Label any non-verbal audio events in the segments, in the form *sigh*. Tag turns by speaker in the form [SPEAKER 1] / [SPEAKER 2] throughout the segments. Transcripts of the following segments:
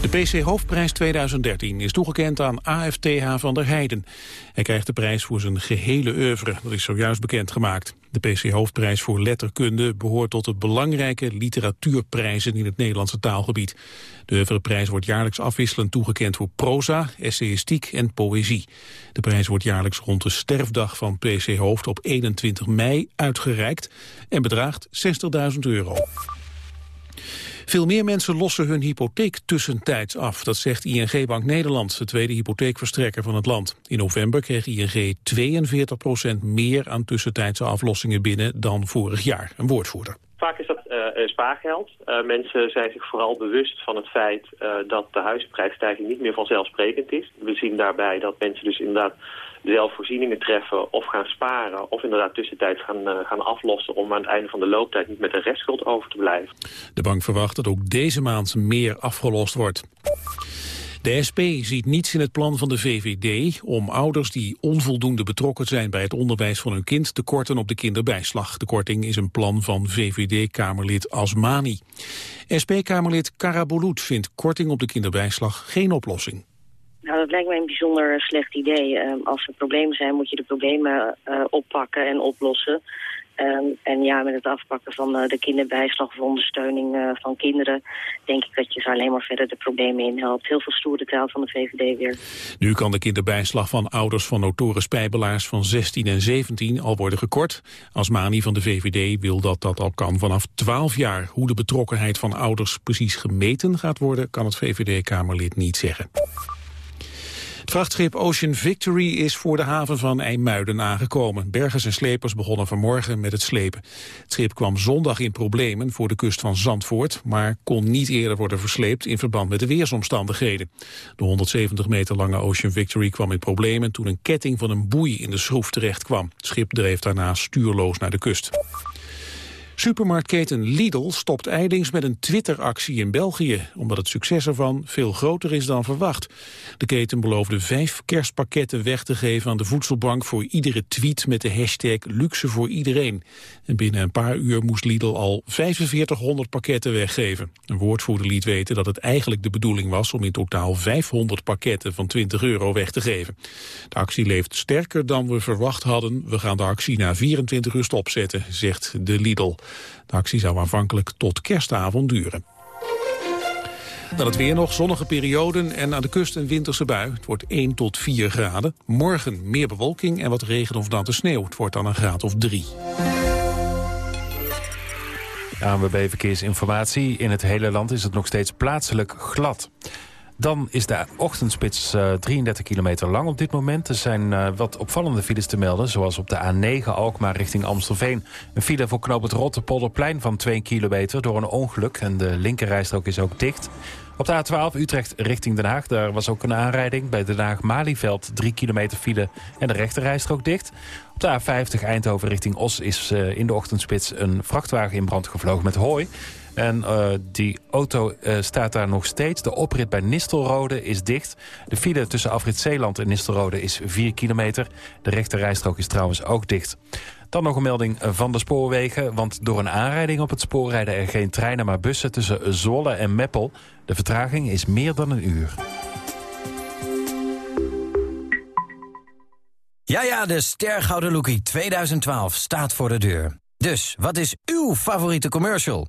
[SPEAKER 1] De PC-hoofdprijs 2013 is toegekend aan AFTH van der Heijden. Hij krijgt de prijs voor zijn gehele oeuvre, dat is zojuist bekendgemaakt. De PC-hoofdprijs voor letterkunde behoort tot de belangrijke literatuurprijzen in het Nederlandse taalgebied. De oeuvreprijs wordt jaarlijks afwisselend toegekend voor proza, essayistiek en poëzie. De prijs wordt jaarlijks rond de sterfdag van PC-hoofd op 21 mei uitgereikt en bedraagt 60.000 euro. Veel meer mensen lossen hun hypotheek tussentijds af. Dat zegt ING Bank Nederland, de tweede hypotheekverstrekker van het land. In november kreeg ING 42% meer aan tussentijdse aflossingen binnen dan vorig jaar. Een woordvoerder.
[SPEAKER 2] Vaak is dat uh, spaargeld. Uh, mensen zijn zich vooral bewust van het feit dat de huizenprijsstijging niet meer vanzelfsprekend is. We zien daarbij dat mensen dus inderdaad zelf voorzieningen treffen of gaan sparen... of inderdaad tussentijds gaan, uh, gaan aflossen om aan het einde van de looptijd niet met een restschuld over te blijven.
[SPEAKER 1] De bank verwacht dat ook deze maand meer afgelost wordt. De SP ziet niets in het plan van de VVD om ouders die onvoldoende betrokken zijn bij het onderwijs van hun kind te korten op de kinderbijslag. De korting is een plan van VVD-Kamerlid Asmani. SP-Kamerlid Karabulut vindt korting op de kinderbijslag geen oplossing.
[SPEAKER 3] Nou, dat lijkt mij een bijzonder slecht idee. Uh, als er problemen zijn, moet je de problemen uh, oppakken en oplossen. Uh, en ja, met het afpakken van uh, de kinderbijslag of ondersteuning uh, van kinderen... denk ik dat je ze alleen maar verder de problemen inhelpt. Heel veel stoere taal van de VVD weer.
[SPEAKER 1] Nu kan de kinderbijslag van ouders van notoren spijbelaars van 16 en 17 al worden gekort. Als Mani van de VVD wil dat dat al kan vanaf 12 jaar. Hoe de betrokkenheid van ouders precies gemeten gaat worden... kan het VVD-Kamerlid niet zeggen. Het vrachtschip Ocean Victory is voor de haven van IJmuiden aangekomen. Bergers en slepers begonnen vanmorgen met het slepen. Het schip kwam zondag in problemen voor de kust van Zandvoort... maar kon niet eerder worden versleept in verband met de weersomstandigheden. De 170 meter lange Ocean Victory kwam in problemen... toen een ketting van een boei in de schroef terecht kwam. Het schip dreef daarna stuurloos naar de kust. Supermarktketen Lidl stopt eilings met een Twitter-actie in België, omdat het succes ervan veel groter is dan verwacht. De keten beloofde vijf kerstpakketten weg te geven aan de voedselbank voor iedere tweet met de hashtag luxe voor iedereen. En binnen een paar uur moest Lidl al 4500 pakketten weggeven. Een woordvoerder liet weten dat het eigenlijk de bedoeling was om in totaal 500 pakketten van 20 euro weg te geven. De actie leeft sterker dan we verwacht hadden. We gaan de actie na 24 uur stopzetten, zegt de Lidl. De actie zou aanvankelijk tot kerstavond duren. Dan het weer nog, zonnige perioden en aan de kust een winterse bui. Het wordt 1 tot 4 graden. Morgen meer bewolking en wat regen of natte sneeuw. Het wordt dan een graad of 3.
[SPEAKER 4] ANWB Verkeersinformatie. In het hele land is het nog steeds plaatselijk glad. Dan is de ochtendspits uh, 33 kilometer lang op dit moment. Er zijn uh, wat opvallende files te melden, zoals op de A9 Alkmaar richting Amstelveen. Een file voor knoop het Rotterpolderplein van 2 kilometer door een ongeluk. En de linkerrijstrook is ook dicht. Op de A12 Utrecht richting Den Haag, daar was ook een aanrijding. Bij Den Haag-Malieveld 3 kilometer file en de rechterrijstrook dicht. Op de A50 Eindhoven richting Os is uh, in de ochtendspits een vrachtwagen in brand gevlogen met hooi. En uh, die auto uh, staat daar nog steeds. De oprit bij Nistelrode is dicht. De file tussen afrit Zeeland en Nistelrode is 4 kilometer. De rechterrijstrook is trouwens ook dicht. Dan nog een melding van de spoorwegen. Want door een aanrijding op het spoor rijden er geen treinen... maar bussen tussen Zwolle en Meppel. De vertraging is meer dan een uur.
[SPEAKER 5] Ja, ja, de Stergouden Lookie 2012 staat voor de deur. Dus, wat is uw favoriete commercial?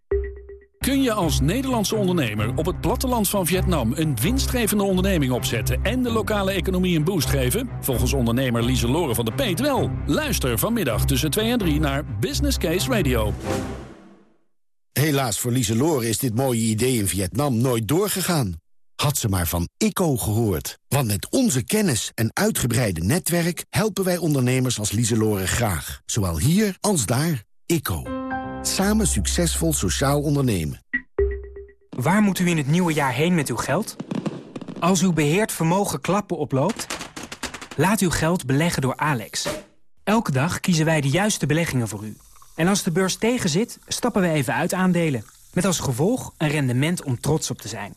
[SPEAKER 6] Kun je als Nederlandse ondernemer op het platteland van Vietnam... een winstgevende onderneming opzetten en de lokale economie een boost geven? Volgens ondernemer Lieselore van de Peet wel. Luister vanmiddag tussen 2 en 3 naar Business Case Radio.
[SPEAKER 7] Helaas voor Lieselore is dit mooie idee in Vietnam nooit doorgegaan. Had ze maar van ICO gehoord. Want met onze kennis en uitgebreide netwerk... helpen wij ondernemers als Lieselore graag. Zowel hier als daar. ICO. Samen succesvol sociaal ondernemen.
[SPEAKER 8] Waar moet u in het nieuwe jaar heen met uw geld? Als uw beheerd vermogen klappen oploopt... laat uw geld beleggen door Alex. Elke dag kiezen wij de juiste beleggingen voor u. En als de beurs tegenzit, stappen we even uit aandelen. Met als gevolg een rendement om trots op te zijn.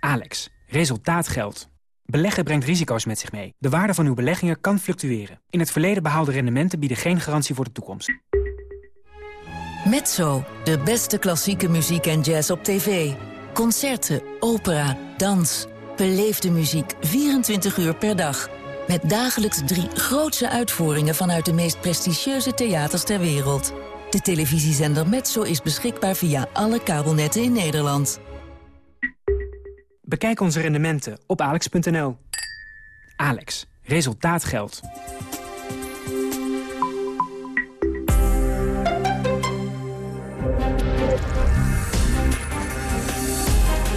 [SPEAKER 8] Alex, resultaat geldt. Beleggen brengt risico's met zich mee. De waarde van uw beleggingen kan fluctueren. In het verleden behaalde rendementen bieden geen garantie voor de toekomst.
[SPEAKER 9] Mezzo, de beste klassieke muziek en jazz op tv. Concerten, opera, dans. Beleefde muziek 24 uur per dag. Met dagelijks drie grootse uitvoeringen vanuit de meest prestigieuze theaters ter wereld. De televisiezender Mezzo is beschikbaar via alle kabelnetten in Nederland.
[SPEAKER 8] Bekijk onze rendementen op alex.nl. Alex, resultaat geldt.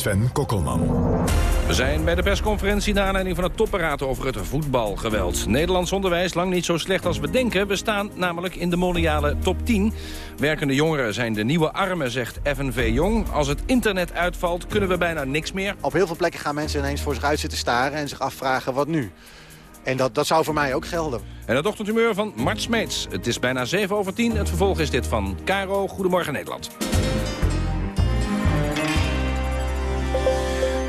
[SPEAKER 10] Sven Kokkelman.
[SPEAKER 11] We zijn bij de persconferentie naar aanleiding van het topparaat over het voetbalgeweld. Nederlands onderwijs lang niet zo slecht als we denken. We staan namelijk in de mondiale top 10. Werkende jongeren zijn de nieuwe armen, zegt FNV Jong. Als het internet uitvalt, kunnen we bijna niks meer.
[SPEAKER 12] Op heel veel plekken gaan mensen ineens voor zich uit zitten staren... en zich afvragen wat nu. En dat, dat zou voor mij ook gelden.
[SPEAKER 11] En het ochtendhumeur van Mart Smeets. Het is bijna 7 over 10. Het vervolg is dit van Caro. Goedemorgen Nederland.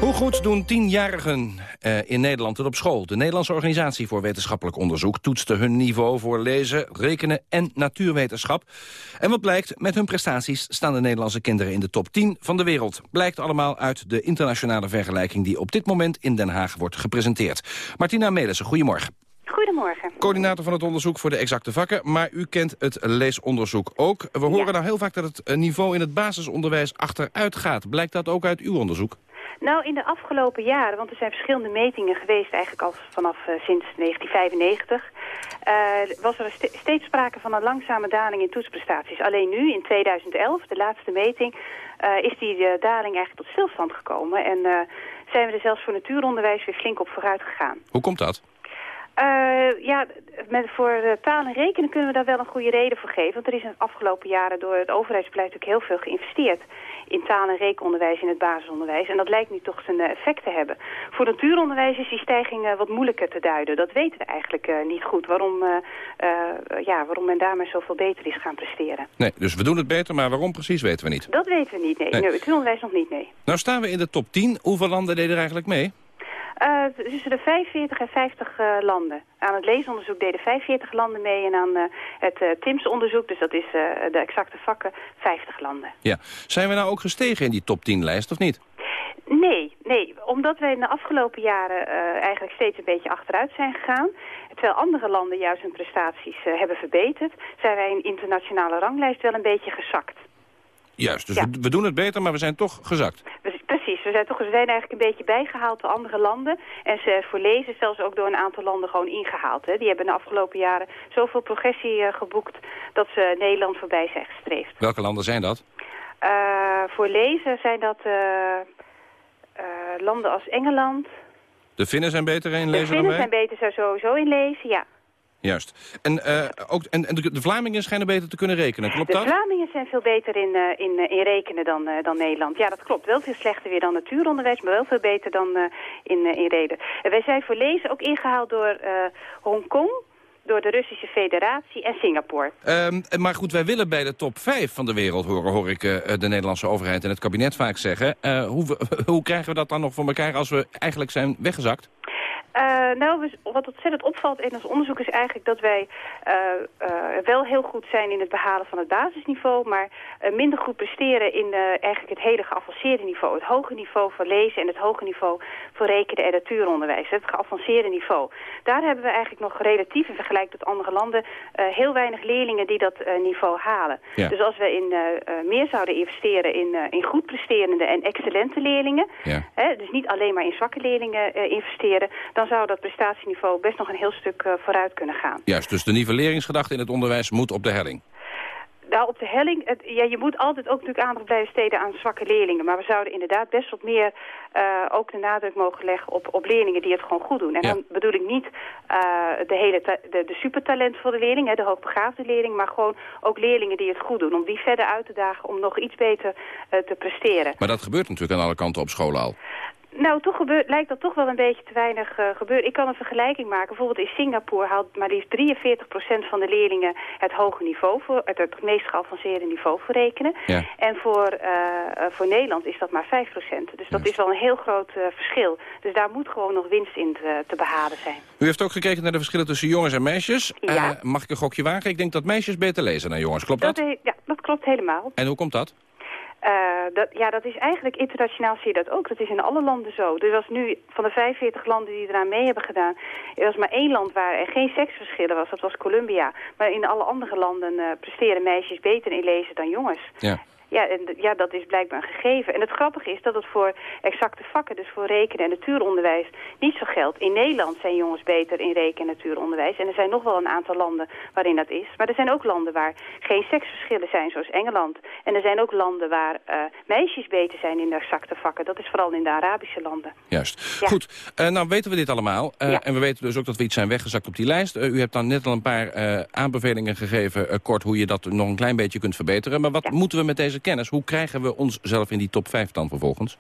[SPEAKER 11] Hoe goed doen tienjarigen uh, in Nederland het op school? De Nederlandse Organisatie voor Wetenschappelijk Onderzoek toetste hun niveau voor lezen, rekenen en natuurwetenschap. En wat blijkt, met hun prestaties staan de Nederlandse kinderen in de top 10 van de wereld. Blijkt allemaal uit de internationale vergelijking die op dit moment in Den Haag wordt gepresenteerd. Martina Melissen, goedemorgen.
[SPEAKER 13] Goedemorgen.
[SPEAKER 11] Coördinator van het onderzoek voor de exacte vakken. Maar u kent het leesonderzoek ook. We horen ja. nou heel vaak dat het niveau in het basisonderwijs achteruit gaat. Blijkt dat ook uit uw onderzoek?
[SPEAKER 13] Nou, in de afgelopen jaren, want er zijn verschillende metingen geweest eigenlijk al vanaf uh, sinds 1995, uh, was er st steeds sprake van een langzame daling in toetsprestaties. Alleen nu, in 2011, de laatste meting, uh, is die daling eigenlijk tot stilstand gekomen. En zijn we er zelfs voor natuuronderwijs weer flink op vooruit gegaan.
[SPEAKER 11] Hoe komt dat?
[SPEAKER 13] Uh, ja, met, voor uh, taal en rekenen kunnen we daar wel een goede reden voor geven. Want er is in de afgelopen jaren door het overheidsbeleid natuurlijk heel veel geïnvesteerd in taal- en rekenonderwijs in het basisonderwijs. En dat lijkt nu toch zijn uh, effect te hebben. Voor natuuronderwijs is die stijging wat moeilijker te duiden. Dat weten we eigenlijk niet goed. Waarom, ja, waarom men daarmee zoveel beter is gaan presteren.
[SPEAKER 11] Nee, dus we doen het beter, maar waarom precies weten we niet.
[SPEAKER 13] Dat weten we niet, nee. nee. natuuronderwijs nog niet, nee.
[SPEAKER 11] Nou staan we in de top 10. Hoeveel landen deden er eigenlijk mee?
[SPEAKER 13] Uh, tussen de 45 en 50 uh, landen. Aan het leesonderzoek deden 45 landen mee en aan uh, het TIMS-onderzoek, dus dat is de exacte vakken, 50 landen.
[SPEAKER 11] Ja. Zijn we nou ook gestegen in die top 10-lijst of niet?
[SPEAKER 13] Nee, nee, omdat wij in de afgelopen jaren eigenlijk steeds een beetje achteruit zijn gegaan. Terwijl andere landen juist hun prestaties hebben verbeterd, zijn wij in internationale ranglijst wel een beetje gezakt.
[SPEAKER 11] Juist, dus ja. we, we, doen het beter, maar we zijn toch gezakt.
[SPEAKER 13] Precies, we zijn, toch, we zijn eigenlijk een beetje bijgehaald door andere landen. En ze voor lezen zelfs ook door een aantal landen gewoon ingehaald. Hè. Die hebben de afgelopen jaren zoveel progressie uh, geboekt dat ze Nederland voorbij zijn gestreefd.
[SPEAKER 11] Welke landen zijn dat?
[SPEAKER 13] Uh, voor lezen zijn dat uh, landen als Engeland.
[SPEAKER 11] De Finnen zijn beter in lezen dan wij?
[SPEAKER 13] De Finnen zijn beter sowieso in lezen, ja.
[SPEAKER 11] Juist. En, uh, ook, en, en de, Vlamingen schijnen beter te kunnen rekenen, klopt
[SPEAKER 13] de
[SPEAKER 11] dat?
[SPEAKER 13] De Vlamingen zijn veel beter in, uh, in, uh, in rekenen dan, dan Nederland. Ja, dat klopt. Wel veel slechter weer dan natuuronderwijs, maar wel veel beter dan in, in reden. wij zijn voor lezen ook ingehaald door Hongkong, door de Russische Federatie en Singapore.
[SPEAKER 11] Um, maar goed, wij willen bij de top 5 van de wereld horen, hoor ik uh, de Nederlandse overheid en het kabinet vaak zeggen. Uh, hoe, *laughs* hoe krijgen we dat dan nog voor elkaar als we eigenlijk zijn weggezakt?
[SPEAKER 13] Uh, nou, wat ontzettend opvalt in ons onderzoek is eigenlijk dat wij uh, uh, wel heel goed zijn in het behalen van het basisniveau, maar minder goed presteren in eigenlijk het hele geavanceerde niveau. Het hoge niveau voor lezen en het hoge niveau voor rekenen en natuuronderwijs. Het geavanceerde niveau. Daar hebben we eigenlijk nog relatief in vergelijking tot andere landen heel weinig leerlingen die dat niveau halen. Ja. Dus als we in, meer zouden investeren in, in goed presterende en excellente leerlingen, ja. hè, dus niet alleen maar in zwakke leerlingen investeren, dan zou dat prestatieniveau best nog een heel stuk uh, vooruit kunnen gaan.
[SPEAKER 11] Juist, dus de nivelleringsgedachte in het onderwijs moet op de helling.
[SPEAKER 13] Nou, op de helling, het, ja, je moet altijd ook natuurlijk aandacht blijven steden aan zwakke leerlingen. Maar we zouden inderdaad best wat meer uh, ook de nadruk mogen leggen op, op leerlingen die het gewoon goed doen. En dan bedoel ik niet uh, de, hele de, de supertalentvolle leerling, hè, de hoogbegaafde leerling, maar gewoon ook leerlingen die het goed doen. Om die verder uit te dagen om nog iets beter uh, te presteren.
[SPEAKER 11] Maar dat gebeurt natuurlijk aan alle kanten op school al.
[SPEAKER 13] Nou, toch gebeurt, lijkt dat toch wel een beetje te weinig uh, gebeuren. Ik kan een vergelijking maken. Bijvoorbeeld in Singapore haalt maar liefst 43% van de leerlingen het hoge niveau, voor, het, het meest geavanceerde niveau voor rekenen. Ja. En voor, uh, voor Nederland is dat maar 5%. Dus dat is wel een heel groot uh, verschil. Dus daar moet gewoon nog winst in te, te, behalen zijn.
[SPEAKER 11] U heeft ook gekeken naar de verschillen tussen jongens en meisjes.
[SPEAKER 13] Ja.
[SPEAKER 11] mag ik een gokje wagen? Ik denk dat meisjes beter lezen dan jongens. Klopt dat?
[SPEAKER 13] dat ja, dat klopt helemaal.
[SPEAKER 11] En hoe komt dat?
[SPEAKER 13] Uh, dat, ja, dat is eigenlijk internationaal zie je dat ook. Dat is in alle landen zo. Er was nu van de 45 landen die eraan mee hebben gedaan... er was maar één land waar er geen seksverschillen was. Dat was Colombia. Maar in alle andere landen uh, presteren meisjes beter in lezen dan jongens.
[SPEAKER 11] Ja.
[SPEAKER 13] Ja, en ja, dat is blijkbaar een gegeven. En het grappige is dat het voor exacte vakken, dus voor rekenen en natuuronderwijs, niet zo geldt. In Nederland zijn jongens beter in rekenen en natuuronderwijs. En er zijn nog wel een aantal landen waarin dat is. Maar er zijn ook landen waar geen seksverschillen zijn, zoals Engeland. En er zijn ook landen waar uh, meisjes beter zijn in de exacte vakken. Dat is vooral in de Arabische landen.
[SPEAKER 11] Juist. Ja. Goed, uh, nou weten we dit allemaal. Uh, ja. En we weten dus ook dat we iets zijn weggezakt op die lijst. u hebt dan net al een paar aanbevelingen gegeven, kort, hoe je dat nog een klein beetje kunt verbeteren. Maar wat ja. moeten we met deze kennis? Hoe krijgen we onszelf in die top 5 dan vervolgens?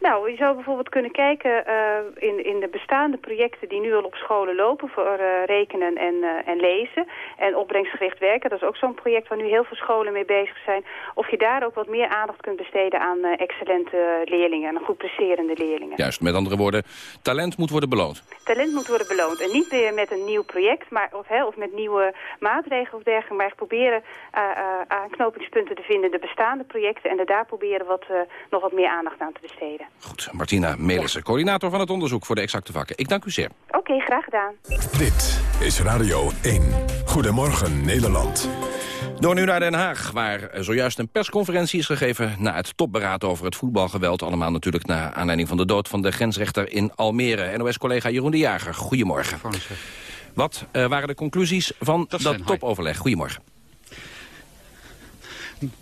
[SPEAKER 13] Nou, je zou bijvoorbeeld kunnen kijken uh, in, in de bestaande projecten die nu al op scholen lopen voor uh, rekenen en, uh, en lezen en opbrengstgericht werken. Dat is ook zo'n project waar nu heel veel scholen mee bezig zijn. Of je daar ook wat meer aandacht kunt besteden aan excellente leerlingen en goed presterende leerlingen.
[SPEAKER 11] Juist, met andere woorden, talent moet worden beloond.
[SPEAKER 13] Talent moet worden beloond en niet meer met een nieuw project maar, of, hè, of met nieuwe maatregelen of dergelijke, maar echt proberen aanknopingspunten te vinden in de bestaande projecten en er daar proberen wat, nog wat meer aandacht aan te besteden.
[SPEAKER 11] Goed, Martina Melissen, ja. coördinator van het onderzoek voor de exacte vakken. Ik dank u zeer.
[SPEAKER 13] Oké, okay, graag gedaan.
[SPEAKER 10] Dit is Radio 1. Goedemorgen Nederland.
[SPEAKER 11] Door nu naar Den Haag, waar zojuist een persconferentie is gegeven... na het topberaad over het voetbalgeweld. Allemaal natuurlijk naar aanleiding van de dood van de grensrechter in Almere. NOS-collega Jeroen de Jager, goedemorgen. Wat uh, waren de conclusies van dat, dat topoverleg? Goedemorgen.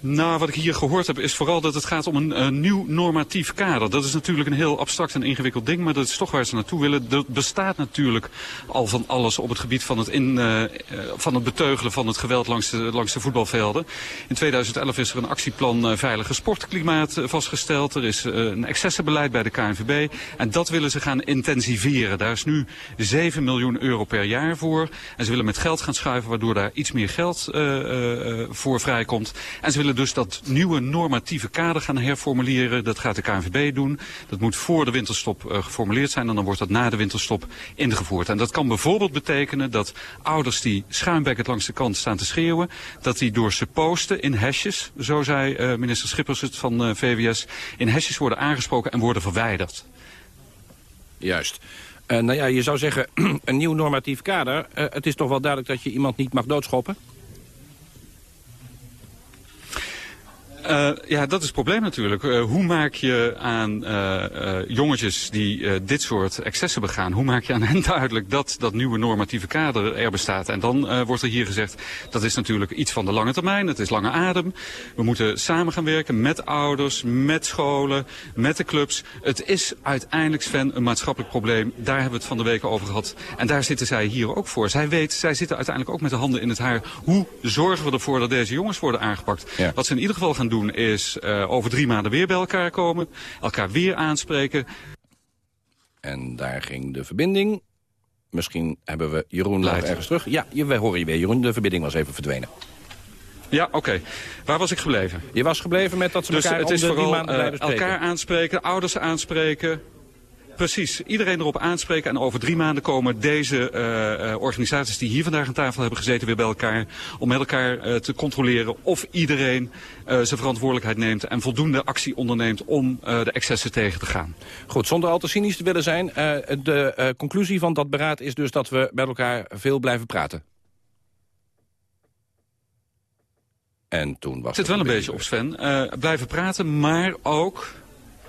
[SPEAKER 14] Nou, wat ik hier gehoord heb is vooral dat het gaat om een nieuw normatief kader. Dat is natuurlijk een heel abstract en ingewikkeld ding, maar dat is toch waar ze naartoe willen. Er bestaat natuurlijk al van alles op het gebied van het, in, uh, van het beteugelen van het geweld langs de, langs de voetbalvelden. In 2011 is er een actieplan uh, Veilige Sportklimaat vastgesteld. Er is een excessenbeleid bij de KNVB en dat willen ze gaan intensiveren. Daar is nu 7 miljoen euro per jaar voor. En ze willen met geld gaan schuiven waardoor daar iets meer geld voor vrijkomt. Ze willen dus dat nieuwe normatieve kader gaan herformuleren. Dat gaat de KNVB doen. Dat moet voor de winterstop uh, geformuleerd zijn en dan wordt dat na de winterstop ingevoerd. En dat kan bijvoorbeeld betekenen dat ouders die schuimbekkend langs de kant staan te schreeuwen... dat die door ze posten in hesjes, zo zei uh, minister Schippers het van uh, VWS... in hesjes worden aangesproken en worden verwijderd.
[SPEAKER 11] Juist. Nou ja, je zou zeggen, *clears throat* een nieuw normatief kader. Het is toch wel duidelijk dat je iemand niet mag doodschoppen?
[SPEAKER 14] Uh, ja, dat is het probleem natuurlijk. Uh, hoe maak je aan uh, jongetjes die dit soort excessen begaan... hoe maak je aan hen *laughs* duidelijk dat dat nieuwe normatieve kader er bestaat? En dan wordt er hier gezegd, dat is natuurlijk iets van de lange termijn. Het is lange adem. We moeten samen gaan werken met ouders, met scholen, met de clubs. Het is uiteindelijk, Sven, een maatschappelijk probleem. Daar hebben we het van de week over gehad. En daar zitten zij hier ook voor. Zij weet, zij zitten uiteindelijk ook met de handen in het haar. Hoe zorgen we ervoor dat deze jongens worden aangepakt? Ja. Wat ze in ieder geval gaan doen is uh, over drie maanden weer bij elkaar komen. Elkaar weer aanspreken.
[SPEAKER 11] En daar ging de verbinding. Misschien hebben we Jeroen nog ergens terug. Ja, we horen je weer, Jeroen. De verbinding was even verdwenen.
[SPEAKER 14] Ja, oké. Okay. Waar was ik gebleven?
[SPEAKER 11] Je was gebleven met dat ze
[SPEAKER 14] dus
[SPEAKER 11] elkaar
[SPEAKER 14] het is vooral, spreken. elkaar aanspreken, ouders aanspreken, Precies, iedereen erop aanspreken. En over drie maanden komen deze uh, uh, organisaties die hier vandaag aan tafel hebben gezeten weer bij elkaar. Om met elkaar uh, te controleren of iedereen zijn verantwoordelijkheid neemt. En voldoende actie onderneemt om de excessen tegen te gaan.
[SPEAKER 11] Goed, zonder al te cynisch te willen zijn. de conclusie van dat beraad is dus dat we met elkaar veel blijven praten. En toen was
[SPEAKER 14] het zit wel een beetje op Sven. blijven praten, maar ook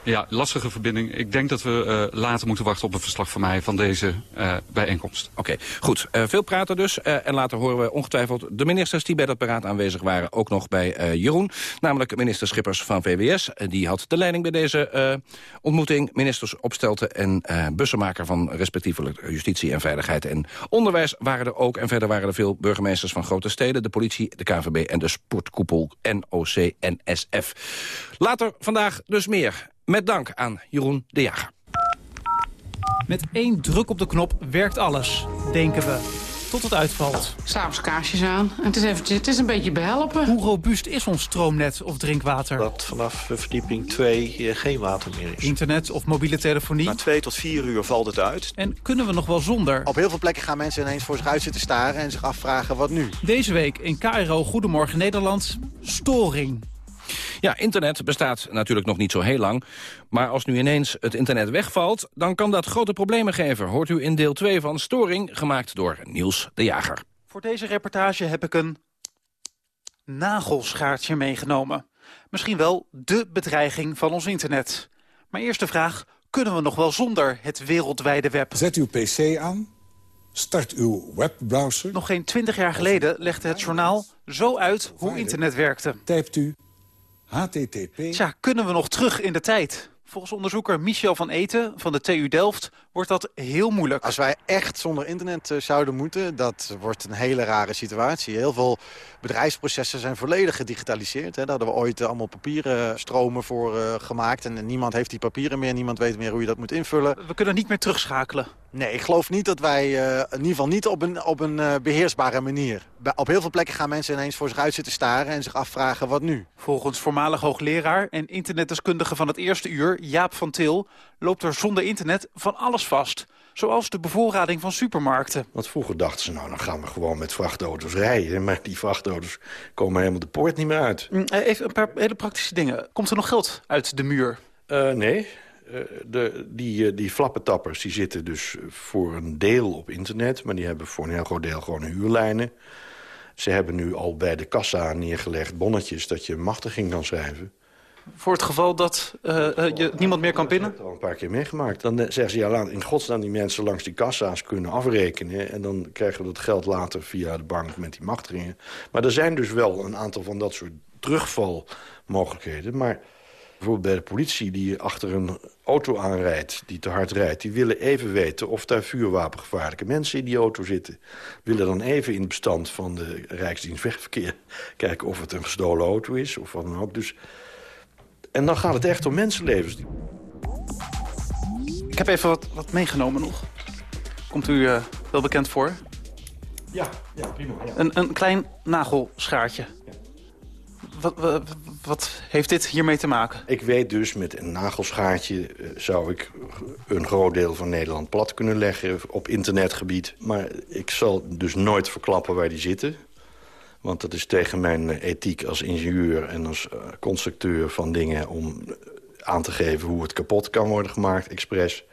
[SPEAKER 14] Ja, lastige verbinding. Ik denk dat we uh, later moeten wachten op een verslag van mij van deze uh, bijeenkomst.
[SPEAKER 11] Oké, goed. Uh, veel praten dus. en later horen we ongetwijfeld de ministers die bij dat beraad aanwezig waren... ook nog bij Jeroen, namelijk minister Schippers van VWS. die had de leiding bij deze ontmoeting. Ministers Opstelten en bussenmaker van respectievelijk Justitie en Veiligheid en Onderwijs waren er ook. En verder waren er veel burgemeesters van grote steden... de politie, de KVB en de sportkoepel NOC-NSF. Later vandaag dus meer. Met dank aan Jeroen de Jager.
[SPEAKER 15] Met één druk op de knop werkt alles, denken we. Tot het uitvalt.
[SPEAKER 16] S'avonds kaarsjes aan. En het is, eventjes, het is een beetje behelpen.
[SPEAKER 15] Hoe robuust is ons stroomnet of drinkwater?
[SPEAKER 7] Dat vanaf verdieping 2 geen water meer is.
[SPEAKER 15] Internet of mobiele telefonie?
[SPEAKER 7] Na twee tot vier uur valt het uit.
[SPEAKER 15] En kunnen we nog wel zonder?
[SPEAKER 12] Op heel veel plekken gaan mensen ineens voor zich uit zitten staren... en zich afvragen wat nu?
[SPEAKER 15] Deze week in KRO Goedemorgen Nederland, storing.
[SPEAKER 11] Ja, internet bestaat natuurlijk nog niet zo heel lang. Maar als nu ineens het internet wegvalt... dan kan dat grote problemen geven. Hoort u in deel 2 van Storing, gemaakt door Niels de Jager.
[SPEAKER 15] Voor deze reportage heb ik een nagelschaartje meegenomen. Misschien wel de bedreiging van ons internet. Maar eerst de vraag, kunnen we nog wel zonder het wereldwijde web?
[SPEAKER 10] Zet uw pc aan, start uw webbrowser.
[SPEAKER 15] Nog geen twintig jaar geleden legde het journaal zo uit hoe internet werkte.
[SPEAKER 10] Typt u HTTP.
[SPEAKER 15] Tja, kunnen we nog terug in de tijd? Volgens onderzoeker Michel van Eten van de TU Delft wordt dat heel moeilijk.
[SPEAKER 12] Als wij echt zonder internet uh, zouden moeten, dat wordt een hele rare situatie. Heel veel bedrijfsprocessen zijn volledig gedigitaliseerd. Hè. Daar hadden we ooit allemaal papieren stromen voor uh, gemaakt. En niemand heeft die papieren meer, niemand weet meer hoe je dat moet invullen.
[SPEAKER 15] We kunnen niet meer terugschakelen.
[SPEAKER 12] Nee, ik geloof niet dat wij, uh, in ieder geval niet op een, op een uh, beheersbare manier. Bij, op heel veel plekken gaan mensen ineens voor zich uit zitten staren en zich afvragen wat nu.
[SPEAKER 15] Volgens voormalig hoogleraar en internetdeskundige van het eerste uur, Jaap van Til, loopt er zonder internet van alles vast. Zoals de bevoorrading van supermarkten.
[SPEAKER 17] Want vroeger dachten ze, nou dan gaan we gewoon met vrachtauto's rijden. Maar die vrachtauto's komen helemaal de poort niet meer uit.
[SPEAKER 15] Mm, even een paar hele praktische dingen. Komt er nog geld uit de muur?
[SPEAKER 17] Uh, nee, uh, de, die, die flappentappers die zitten dus voor een deel op internet... maar die hebben voor een heel groot deel gewoon huurlijnen. Ze hebben nu al bij de kassa neergelegd bonnetjes... dat je machtiging kan schrijven.
[SPEAKER 15] Voor het geval dat uh, je niemand meer kan pinnen?
[SPEAKER 17] Ik heb het al een paar keer meegemaakt. Dan zeggen ze, ja, laat in godsnaam die mensen langs die kassa's kunnen afrekenen. En dan krijgen we dat geld later via de bank met die machtigingen. Maar er zijn dus wel een aantal van dat soort terugvalmogelijkheden. Maar bijvoorbeeld bij de politie die achter een auto aanrijdt, die te hard rijdt... die willen even weten of daar vuurwapengevaarlijke mensen in die auto zitten. Willen dan even in het bestand van de Rijksdienst Wegverkeer... *laughs* kijken of het een gestolen auto is of wat dan ook. Dus... En dan gaat het echt om mensenlevens.
[SPEAKER 15] Ik heb even wat, wat meegenomen nog. Komt u uh, wel bekend voor?
[SPEAKER 17] Ja, ja prima. Ja.
[SPEAKER 15] Een, een klein nagelschaartje. Ja. Wat, wat, wat, heeft dit hiermee te maken?
[SPEAKER 17] Ik weet dus, met een nagelschaartje uh, zou ik een groot deel van Nederland plat kunnen leggen op internetgebied. Maar ik zal dus nooit verklappen waar die zitten. Want dat is tegen mijn ethiek als ingenieur en als uh, constructeur van dingen... om aan te geven hoe het kapot kan worden gemaakt, expres.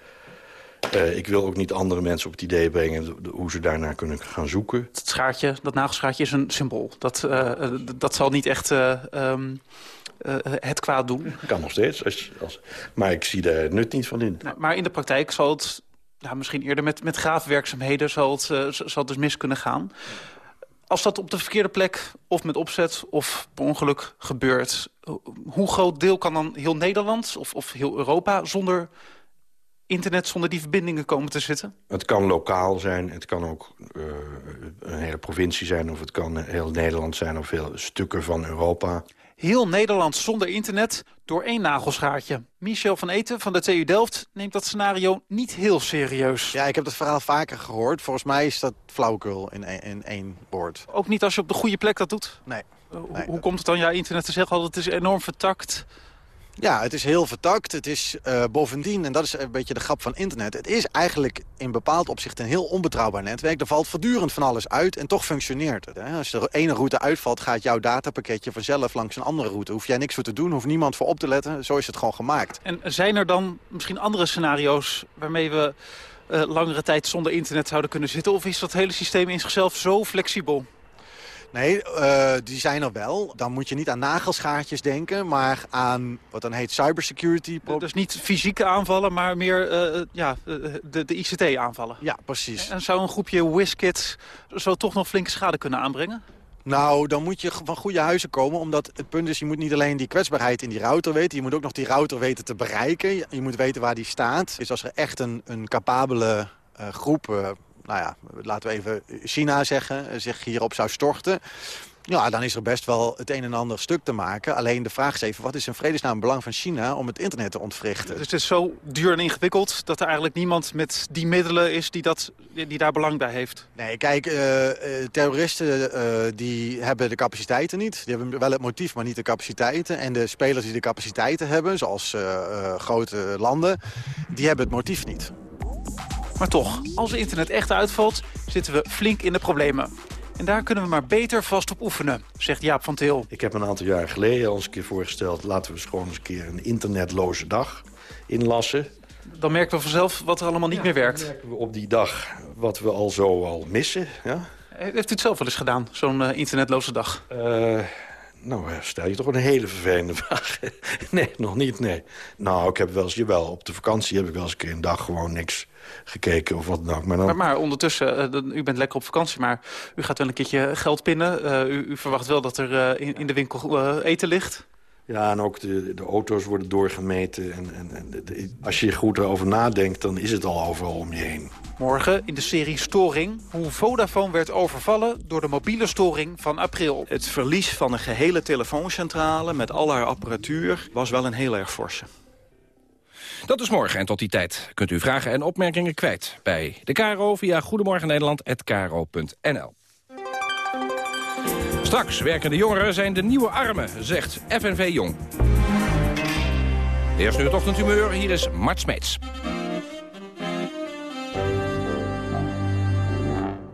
[SPEAKER 17] Uh, ik wil ook niet andere mensen op het idee brengen hoe ze daarnaar kunnen gaan zoeken.
[SPEAKER 15] Het schaartje, dat nagelschaartje is een symbool. Dat, uh, dat zal niet echt um, het kwaad doen.
[SPEAKER 17] Kan nog steeds, als, als, maar ik zie daar nut niet van in.
[SPEAKER 15] Nou, maar in de praktijk zal het ja, misschien eerder met, met graafwerkzaamheden zal het, zal het dus mis kunnen gaan. Als dat op de verkeerde plek of met opzet of per ongeluk gebeurt... hoe groot deel kan dan heel Nederland of, of heel Europa zonder internet, zonder die verbindingen komen te zitten?
[SPEAKER 17] Het kan lokaal zijn, het kan ook uh, een hele provincie zijn... of het kan heel Nederland zijn of veel stukken van Europa.
[SPEAKER 15] Heel Nederland zonder internet door één nagelschaartje. Michel van Eten van de TU Delft neemt dat scenario niet heel serieus.
[SPEAKER 12] Ja, ik heb het verhaal vaker gehoord. Volgens mij is dat flauwekul in, in één woord.
[SPEAKER 15] Ook niet als je op de goede plek dat doet?
[SPEAKER 12] Nee.
[SPEAKER 15] Uh,
[SPEAKER 12] nee
[SPEAKER 15] hoe komt het dan, ja, internet te zeggen altijd, het is enorm vertakt...
[SPEAKER 12] Ja, het is heel vertakt. Het is uh, bovendien, en dat is een beetje de grap van internet... het is eigenlijk in bepaald opzicht een heel onbetrouwbaar netwerk. Er valt voortdurend van alles uit en toch functioneert het. Hè? Als er ene route uitvalt, gaat jouw datapakketje vanzelf langs een andere route. Hoef jij niks voor te doen, hoeft niemand voor op te letten. Zo is het gewoon gemaakt.
[SPEAKER 15] En zijn er dan misschien andere scenario's waarmee we uh, langere tijd zonder internet zouden kunnen zitten? Of is dat hele systeem in zichzelf zo flexibel?
[SPEAKER 12] Nee, uh, die zijn er wel. Dan moet je niet aan nagelschaartjes denken, maar aan wat dan heet cybersecurity.
[SPEAKER 18] Dus niet fysieke aanvallen, maar meer uh, ja, de, de ICT-aanvallen.
[SPEAKER 12] Ja, precies.
[SPEAKER 18] En zou een groepje WizKids zo toch nog flinke schade kunnen aanbrengen?
[SPEAKER 12] Nou, dan moet je van goede huizen komen. Omdat het punt is, je moet niet alleen die kwetsbaarheid in die router weten. Je moet ook nog die router weten te bereiken. Je moet weten waar die staat. Dus als er echt een, een capabele uh, groep... Uh, nou ja, laten we even China zeggen, zich hierop zou storten... Ja, dan is er best wel het een en ander stuk te maken. Alleen de vraag is even, wat is in vredesnaam het belang van China om het internet te ontwrichten?
[SPEAKER 18] Dus het is zo duur en ingewikkeld dat er eigenlijk niemand met die middelen is die, dat, die daar belang bij heeft?
[SPEAKER 12] Nee, kijk, uh, terroristen uh, die hebben de capaciteiten niet. Die hebben wel het motief, maar niet de capaciteiten. En de spelers die de capaciteiten hebben, zoals grote landen, die hebben het motief niet.
[SPEAKER 18] Maar toch, als internet echt uitvalt, zitten we flink in de problemen. En daar kunnen we maar beter vast op oefenen, zegt Jaap van Til.
[SPEAKER 17] Ik heb een aantal jaar geleden al eens een keer voorgesteld... laten we eens gewoon eens een keer een internetloze dag inlassen.
[SPEAKER 18] Dan merken we vanzelf wat er allemaal niet meer werkt.
[SPEAKER 17] Dan merken we op die dag wat we al zo al missen. Ja?
[SPEAKER 18] Heeft u het zelf wel eens gedaan, zo'n uh, internetloze dag?
[SPEAKER 17] Uh, nou, stel je toch een hele vervelende *laughs* vraag. nee, nog niet, nee. Nou, ik heb wel eens, jawel, op de vakantie heb ik wel eens een keer een dag gewoon niks gekeken of wat dan ook.
[SPEAKER 18] Maar, dan... maar, maar ondertussen, uh, u bent lekker op vakantie, maar u gaat wel een keertje geld pinnen. Uh, u, u, verwacht wel dat er uh, in, in, de winkel eten ligt.
[SPEAKER 17] Ja, en ook de, de auto's worden doorgemeten. En, en, en de, als je goed erover nadenkt, dan is het al overal om je heen.
[SPEAKER 18] Morgen in de serie Storing hoe Vodafone werd overvallen door de mobiele storing van april.
[SPEAKER 19] Het verlies van een gehele telefooncentrale met al haar apparatuur was wel een heel erg forse.
[SPEAKER 11] Dat is morgen en tot die tijd kunt u vragen en opmerkingen kwijt bij de KRO via goedemorgennederland.kro.nl. Straks werkende jongeren zijn de nieuwe armen, zegt FNV Jong. Eerst nu het ochtendhumeur, hier is Mart Smeets.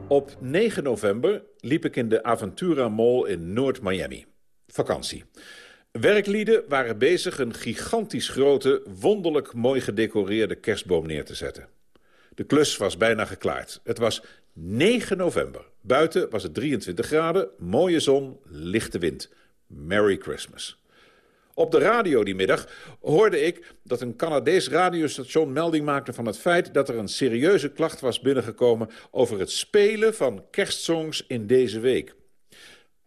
[SPEAKER 20] Op 9 november liep ik in de Aventura Mall in Noord-Miami. Vakantie. Werklieden waren bezig een gigantisch grote, wonderlijk mooi gedecoreerde kerstboom neer te zetten. De klus was bijna geklaard. Het was 9 november. Buiten was het 23 graden, mooie zon, lichte wind. Merry Christmas. Op de radio die middag hoorde ik dat een Canadees radiostation melding maakte van het feit dat er een serieuze klacht was binnengekomen over het spelen van kerstsongs in deze week.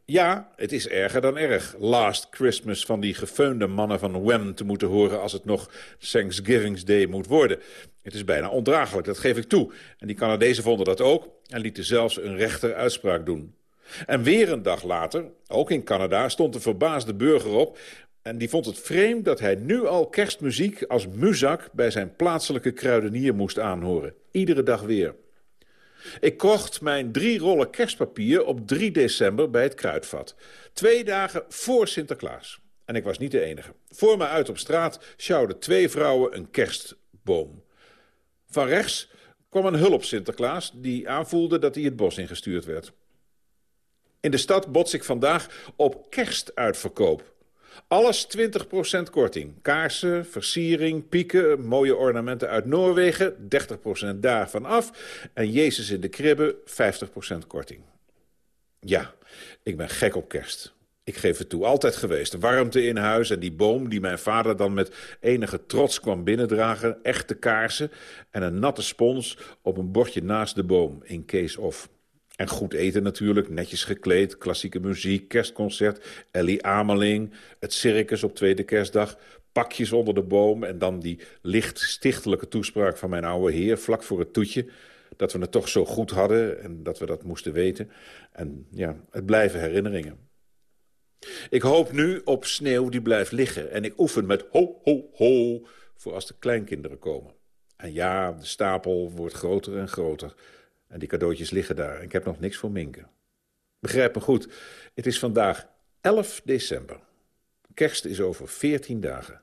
[SPEAKER 20] Ja, het is erger dan erg. Last Christmas van die gefeunde mannen van Wham te moeten horen... als het nog Thanksgiving Day moet worden. Het is bijna ondraaglijk, dat geef ik toe. En die Canadezen vonden dat ook en lieten zelfs een rechter uitspraak doen. En weer een dag later, ook in Canada, stond een verbaasde burger op... en die vond het vreemd dat hij nu al kerstmuziek als muzak... bij zijn plaatselijke kruidenier moest aanhoren. Iedere dag weer. Ik kocht mijn drie rollen kerstpapier op 3 december bij het Kruidvat. Twee dagen voor Sinterklaas. En ik was niet de enige. Voor me uit op straat sjouwden twee vrouwen een kerstboom. Van rechts kwam een hulp Sinterklaas die aanvoelde dat hij het bos ingestuurd werd. In de stad bots ik vandaag op kerstuitverkoop. Alles 20% korting. Kaarsen, versiering, pieken, mooie ornamenten uit Noorwegen, 30% daarvan af. En Jezus in de kribbe, 50% korting. Ja, ik ben gek op kerst. Ik geef het toe, altijd geweest. Warmte in huis en die boom die mijn vader dan met enige trots kwam binnendragen. Echte kaarsen en een natte spons op een bordje naast de boom in case of. En goed eten natuurlijk, netjes gekleed, klassieke muziek, kerstconcert, Ellie Ameling, het circus op tweede kerstdag, pakjes onder de boom en dan die licht stichtelijke toespraak van mijn oude heer vlak voor het toetje. Dat we het toch zo goed hadden en dat we dat moesten weten. En ja, het blijven herinneringen. Ik hoop nu op sneeuw die blijft liggen en ik oefen met ho, ho, ho voor als de kleinkinderen komen. En ja, de stapel wordt groter en groter. En die cadeautjes liggen daar. Ik heb nog niks voor Minke. Begrijp me goed, het is vandaag 11 december. Kerst is over 14 dagen.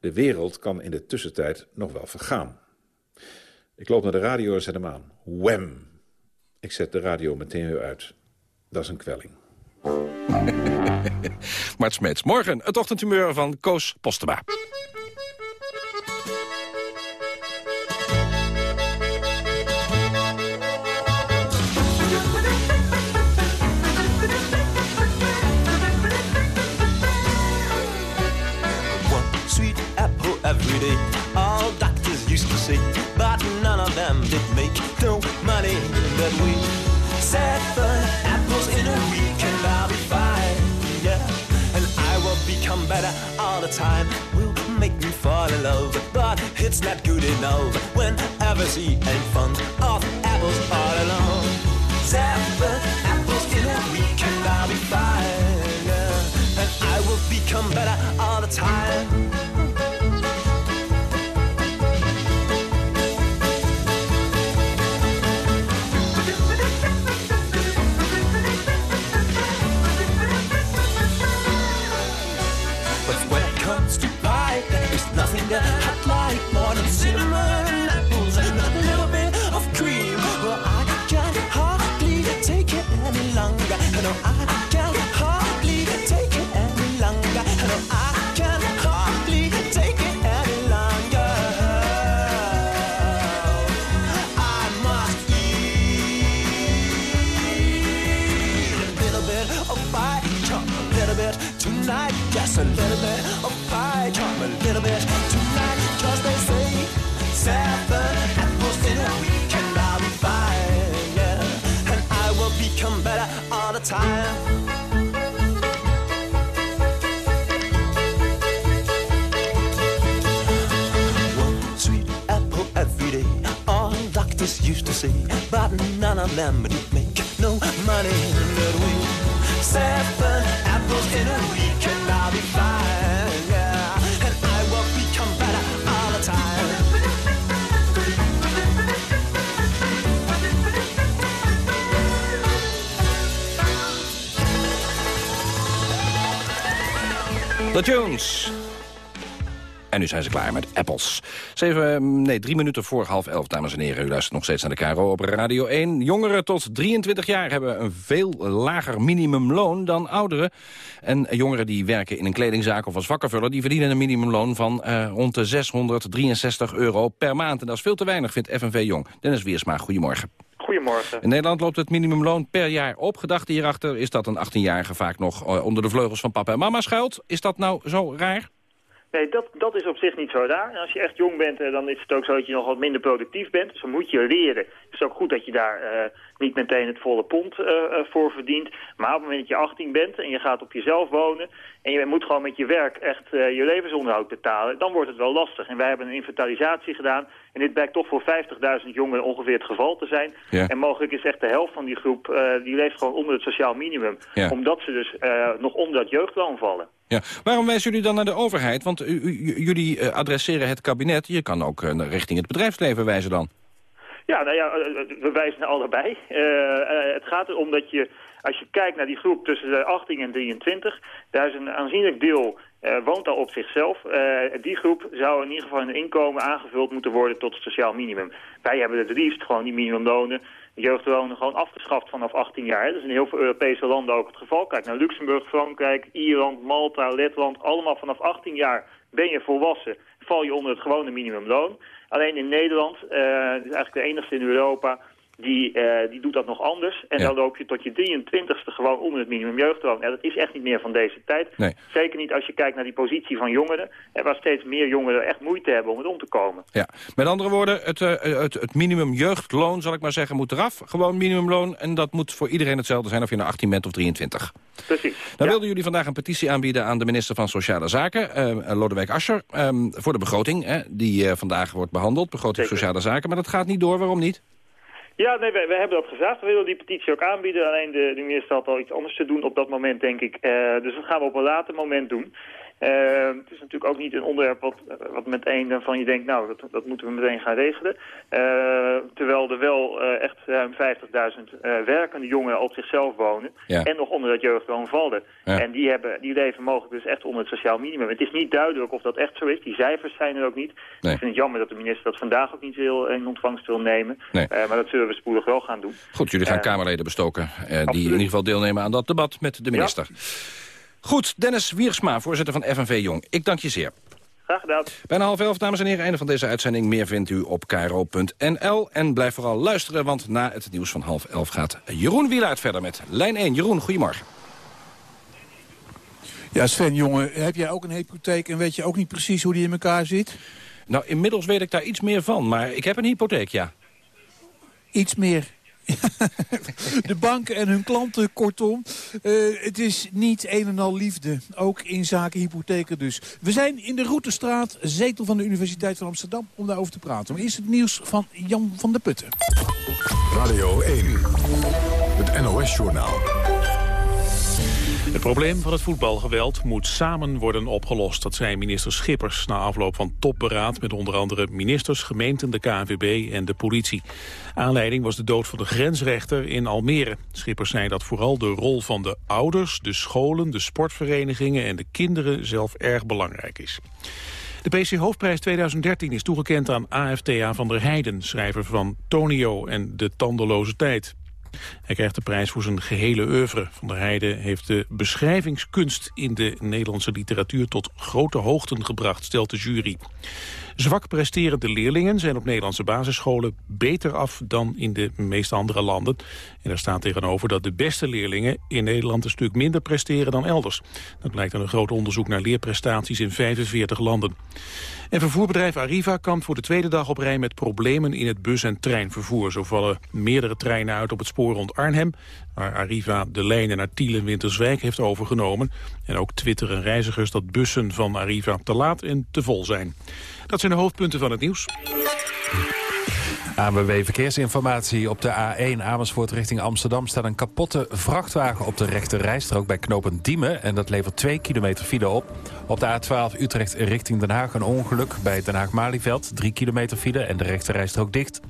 [SPEAKER 20] De wereld kan in de tussentijd nog wel vergaan. Ik loop naar de radio en zet hem aan. Wham! Ik zet de radio meteen weer uit. Dat is een kwelling. *laughs*
[SPEAKER 11] Mart Smeets, morgen het ochtendhumeur van Koos Postema.
[SPEAKER 21] Day. All doctors used to say, but none of them did make no money. But we seven apples in a week and I'll be fine, yeah. And I will become better all the time. Will make me fall in love, but it's not good enough. Whenever she ain't fun of apples all alone. Seven apples in a week and I'll be fine, yeah. And I will become better all the time. Doctors used to say, but none of them would make no money that we seven apples in a week and I'll be fine, yeah. And I will become better all the time.
[SPEAKER 11] The Jones. En nu zijn ze klaar met Apples. Zeven, nee, drie minuten voor half elf, dames en heren. U luistert nog steeds naar de KRO op Radio 1. Jongeren tot 23 jaar hebben een veel lager minimumloon dan ouderen. En jongeren die werken in een kledingzaak of als vakkenvuller... die verdienen een minimumloon van eh, rond de 663 euro per maand. En dat is veel te weinig, vindt FNV Jong. Dennis Wiersma, goedemorgen.
[SPEAKER 22] Goedemorgen.
[SPEAKER 11] In Nederland loopt het minimumloon per jaar op. Gedachte hierachter is dat een 18-jarige vaak nog eh, onder de vleugels van papa en mama schuilt. Is dat nou zo raar?
[SPEAKER 22] Nee, dat, dat is op zich niet zo raar. En als je echt jong bent, eh, dan is het ook zo dat je nog wat minder productief bent. Dus dan moet je leren. Het is ook goed dat je daar eh, niet meteen het volle pond eh, eh, voor verdient. Maar op het moment dat je 18 bent en je gaat op jezelf wonen... en je moet gewoon met je werk echt eh, je levensonderhoud betalen... dan wordt het wel lastig. En wij hebben een inventarisatie gedaan... en dit blijkt toch voor 50.000 jongeren ongeveer het geval te zijn.
[SPEAKER 11] Ja.
[SPEAKER 22] En mogelijk is echt de helft van die groep... die leeft gewoon onder het sociaal minimum.
[SPEAKER 11] Ja.
[SPEAKER 22] Omdat ze dus nog onder dat jeugdloon vallen.
[SPEAKER 11] Ja. Waarom wijzen jullie dan naar de overheid? Want u- u- jullie adresseren het kabinet. Je kan ook richting het bedrijfsleven wijzen dan.
[SPEAKER 22] Ja, nou ja, eh, we wijzen naar allebei. Eh, eh, het gaat erom dat je, als je kijkt naar die groep tussen de 18 en 23, daar is een aanzienlijk deel eh, woont al op zichzelf. Eh, die groep zou in ieder geval in inkomen aangevuld moeten worden tot het sociaal minimum. Wij hebben het liefst gewoon die minimumlonen, jeugdlonen gewoon afgeschaft vanaf 18 jaar. Dat is in heel veel Europese landen ook het geval. Kijk naar Luxemburg, Frankrijk, Ierland, Malta, Letland. Allemaal vanaf 18 jaar ben je volwassen, val je onder het gewone minimumloon. Alleen in Nederland, eh dat is eigenlijk de enigste in Europa, die, eh, die doet dat nog anders. En
[SPEAKER 11] Ja.
[SPEAKER 22] dan loop je tot je 23ste gewoon onder het minimum jeugdloon. Dat is echt niet meer van deze tijd.
[SPEAKER 11] Nee.
[SPEAKER 22] Zeker niet als je kijkt naar die positie van jongeren. En waar steeds meer jongeren echt moeite hebben om het om te komen.
[SPEAKER 11] Ja. Met andere woorden, het, eh, het, het minimum jeugdloon, zal ik maar zeggen, moet eraf. Gewoon minimumloon. En dat moet voor iedereen hetzelfde zijn of je nou 18 bent of 23.
[SPEAKER 22] Precies.
[SPEAKER 11] Dan wilden jullie vandaag een petitie aanbieden aan de minister van Sociale Zaken, eh, Lodewijk Asscher, eh, voor de begroting, hè, die vandaag wordt behandeld, begroting Sociale Zaken. Maar dat gaat niet door, waarom niet?
[SPEAKER 22] Ja, nee, wij, wij hebben dat gevraagd. We willen die petitie ook aanbieden. Alleen de, de minister had al iets anders te doen op dat moment, denk ik. Eh, dus dat gaan we op een later moment doen. Eh, het is natuurlijk ook niet een onderwerp wat, wat meteen van je denkt... nou, dat, dat moeten we meteen gaan regelen. Eh, terwijl er wel eh, echt ruim 50.000 eh, werkende jongeren op zichzelf wonen...
[SPEAKER 11] Ja.
[SPEAKER 22] en nog onder dat jeugdloon vallen.
[SPEAKER 11] Ja.
[SPEAKER 22] En die, hebben, die leven mogelijk dus echt onder het sociaal minimum. Het is niet duidelijk of dat echt zo is. Die cijfers zijn er ook niet.
[SPEAKER 11] Nee.
[SPEAKER 22] Ik vind het jammer dat de minister dat vandaag ook niet wil in ontvangst wil nemen.
[SPEAKER 11] Nee.
[SPEAKER 22] Eh, maar dat zullen we spoedig wel gaan doen.
[SPEAKER 11] Goed, jullie gaan
[SPEAKER 22] Eh,
[SPEAKER 11] Kamerleden bestoken, eh, die in ieder geval deelnemen aan dat debat met de minister. Goed, Dennis Wiersma, voorzitter van FNV Jong. Ik dank je zeer.
[SPEAKER 22] Graag gedaan.
[SPEAKER 11] Bijna half elf, dames en heren. Einde van deze uitzending. Meer vindt u op kro.nl. En blijf vooral luisteren, want na het nieuws van half elf gaat Jeroen Wielaert verder met lijn 1. Jeroen, goedemorgen.
[SPEAKER 23] Ja, Sven, jongen, heb jij ook een hypotheek en weet je ook niet precies hoe die in elkaar zit?
[SPEAKER 11] Nou, inmiddels weet ik daar iets meer van, maar ik heb een hypotheek, ja.
[SPEAKER 15] Iets meer. *laughs* de banken en hun klanten, kortom. Uh, het is niet een en al liefde, ook in zaken hypotheken dus. We zijn in de Routestraat, zetel van de Universiteit van Amsterdam, om daarover te praten. Maar eerst het nieuws van Jan van der Putten.
[SPEAKER 10] Radio 1, het NOS-journaal.
[SPEAKER 24] Het probleem van het voetbalgeweld moet samen worden opgelost. Dat zei minister Schippers na afloop van topberaad... met onder andere ministers, gemeenten, de KNVB en de politie. Aanleiding was de dood van de grensrechter in Almere. Schippers zei dat vooral de rol van de ouders, de scholen, de sportverenigingen... en de kinderen zelf erg belangrijk is. De PC Hoofdprijs 2013 is toegekend aan AFTA van der Heijden... schrijver van Tonio en De Tandeloze Tijd. Hij krijgt de prijs voor zijn gehele oeuvre. Van der Heijden heeft de beschrijvingskunst in de Nederlandse literatuur tot grote hoogten gebracht, stelt de jury. Zwak presterende leerlingen zijn op Nederlandse basisscholen beter af dan in de meeste andere landen. En daar staat tegenover dat de beste leerlingen in Nederland een stuk minder presteren dan elders. Dat blijkt uit een groot onderzoek naar leerprestaties in 45 landen. En vervoerbedrijf Arriva kampt voor de tweede dag op rij met problemen in het bus- en treinvervoer. Zo vallen meerdere treinen uit op het spoor rond Arnhem, waar Arriva de lijnen naar Tiel en Winterswijk heeft overgenomen. En ook twitteren reizigers dat bussen van Arriva te laat en te vol zijn. Dat zijn de hoofdpunten van het nieuws.
[SPEAKER 23] ANWB Verkeersinformatie. Op de A1 Amersfoort richting Amsterdam staat een kapotte vrachtwagen op de rechte rijstrook bij knooppunt Diemen. En dat levert 2 kilometer file op. Op de A12 Utrecht richting Den Haag een ongeluk bij Den Haag-Malieveld. 3 kilometer file en de rechte rijstrook dicht.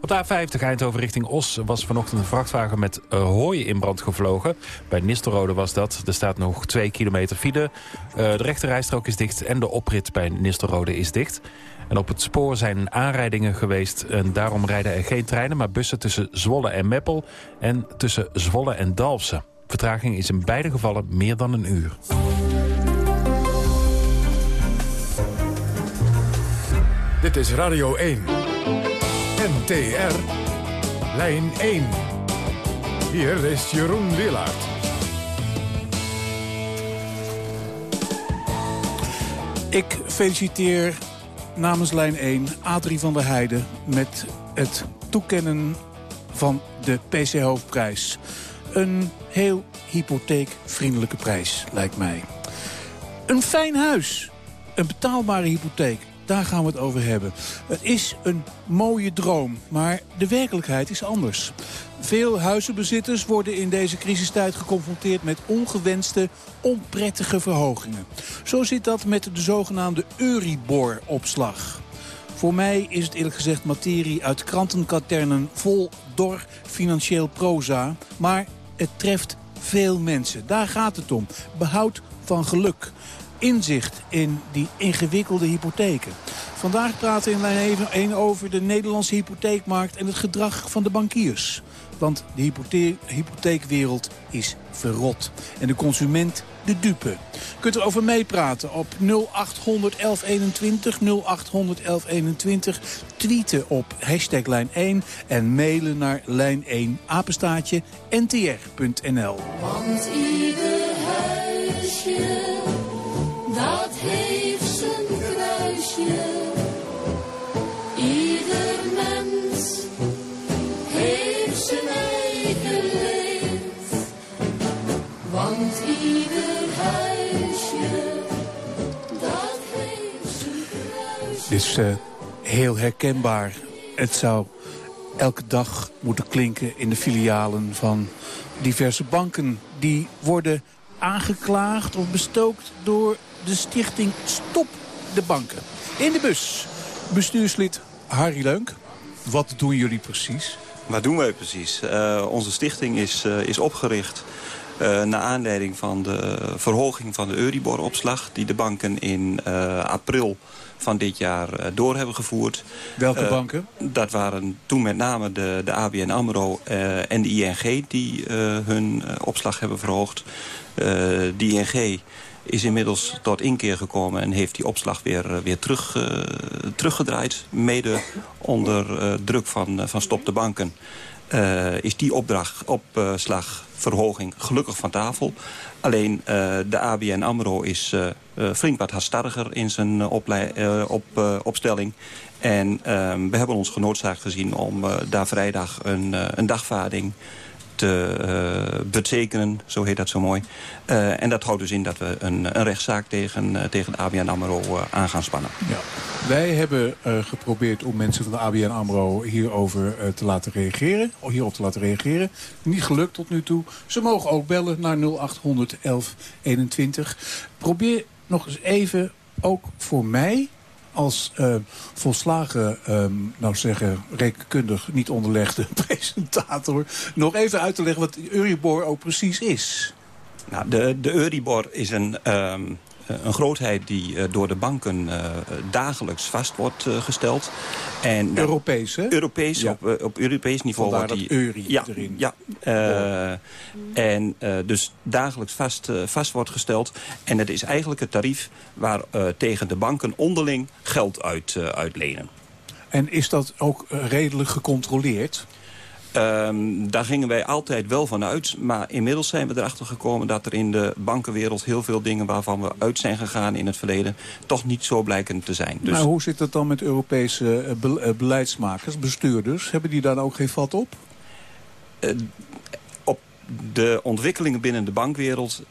[SPEAKER 23] Op de A50 Eindhoven richting Os was vanochtend een vrachtwagen met uh, hooi in brand gevlogen. Bij Nistelrode was dat. Er staat nog 2 kilometer file. Uh, de rechte rijstrook is dicht en de oprit bij Nistelrode is dicht. En op het spoor zijn aanrijdingen geweest. En daarom rijden er geen treinen, maar bussen tussen Zwolle en Meppel... en tussen Zwolle en Dalfsen. Vertraging is in beide gevallen meer dan een uur.
[SPEAKER 10] Dit is Radio 1. NTR. Lijn 1. Hier is Jeroen Willaert.
[SPEAKER 15] Ik feliciteer namens lijn 1 Adrie van der Heijden... met het toekennen van de PC Hoofdprijs. Een heel hypotheekvriendelijke prijs, lijkt mij. Een fijn huis. Een betaalbare hypotheek. Daar gaan we het over hebben. Het is een mooie droom, maar de werkelijkheid is anders. Veel huizenbezitters worden in deze crisistijd geconfronteerd met ongewenste, onprettige verhogingen. Zo zit dat met de zogenaamde Euribor-opslag. Voor mij is het eerlijk gezegd materie uit krantenkaternen vol dor financieel proza. Maar het treft veel mensen. Daar gaat het om. Behoud van geluk inzicht in die ingewikkelde hypotheken. Vandaag praten we in lijn 1 over de Nederlandse hypotheekmarkt en het gedrag van de bankiers. Want de hypothe hypotheekwereld is verrot. En de consument de dupe. Kunt er over meepraten op 0800 1121, 0800 1121. Tweeten op hashtag lijn 1 en mailen naar lijn 1 apenstaatje ntr.nl.
[SPEAKER 21] Want ieder huisje dat heeft zijn kruisje. Ieder mens heeft zijn eigen leed. Want ieder huisje, dat heeft zijn kruisje.
[SPEAKER 15] Dit is uh, heel herkenbaar. Het zou elke dag moeten klinken in de filialen van diverse banken. Die worden aangeklaagd of bestookt door de stichting Stop de Banken. In de bus, bestuurslid Harry Leunk. Wat doen jullie precies?
[SPEAKER 25] Wat doen wij precies? Uh, onze stichting is, uh, is opgericht uh, naar aanleiding van de verhoging van de Euribor-opslag... die de banken in april van dit jaar door hebben gevoerd.
[SPEAKER 15] Welke banken?
[SPEAKER 25] Dat waren toen met name de, de ABN AMRO en de ING die hun opslag hebben verhoogd. de ING is inmiddels tot inkeer gekomen en heeft die opslag weer, weer terug, uh, teruggedraaid. Mede onder uh, druk van, van Stop de Banken is die opdracht, opslagverhoging gelukkig van tafel. Alleen de ABN AMRO is flink wat hastardiger in zijn op, opstelling. En ehm, we hebben ons genoodzaakt gezien om daar vrijdag een, een dagvaarding te uh, betekenen, zo heet dat zo mooi. Uh, en dat houdt dus in dat we een, een rechtszaak tegen, uh, tegen ABN AMRO aan gaan spannen.
[SPEAKER 15] Ja. Wij hebben geprobeerd om mensen van de ABN AMRO hierover te laten reageren. Hierop te laten reageren. Niet gelukt tot nu toe. Ze mogen ook bellen naar 0800 1121. Probeer nog eens even, ook voor mij als uh, volslagen, um, nou zeggen, rekenkundig niet onderlegde *laughs* presentator... nog even uit te leggen wat Euribor ook precies is.
[SPEAKER 25] Nou, de, de Euribor is een, um, eh, een grootheid die uh, door de banken uh, dagelijks vast wordt gesteld.
[SPEAKER 15] En, Europees, hè?
[SPEAKER 25] Europees, ja. op, op Europees niveau
[SPEAKER 15] Vandaar
[SPEAKER 25] wordt die... Ja,
[SPEAKER 15] erin.
[SPEAKER 25] Ja, en dus dagelijks vast, vast wordt gesteld. En het is eigenlijk het tarief waar tegen de banken onderling geld uit uitlenen.
[SPEAKER 15] En is dat ook redelijk gecontroleerd?
[SPEAKER 25] Um, daar gingen wij altijd wel van uit. Maar inmiddels zijn we erachter gekomen dat er in de bankenwereld... heel veel dingen waarvan we uit zijn gegaan in het verleden... toch niet zo blijken te zijn.
[SPEAKER 15] Dus... Maar hoe zit het dan met Europese eh, be eh, beleidsmakers, bestuurders? Hebben die daar ook geen vat op?
[SPEAKER 25] Uh, op de ontwikkelingen binnen de bankwereld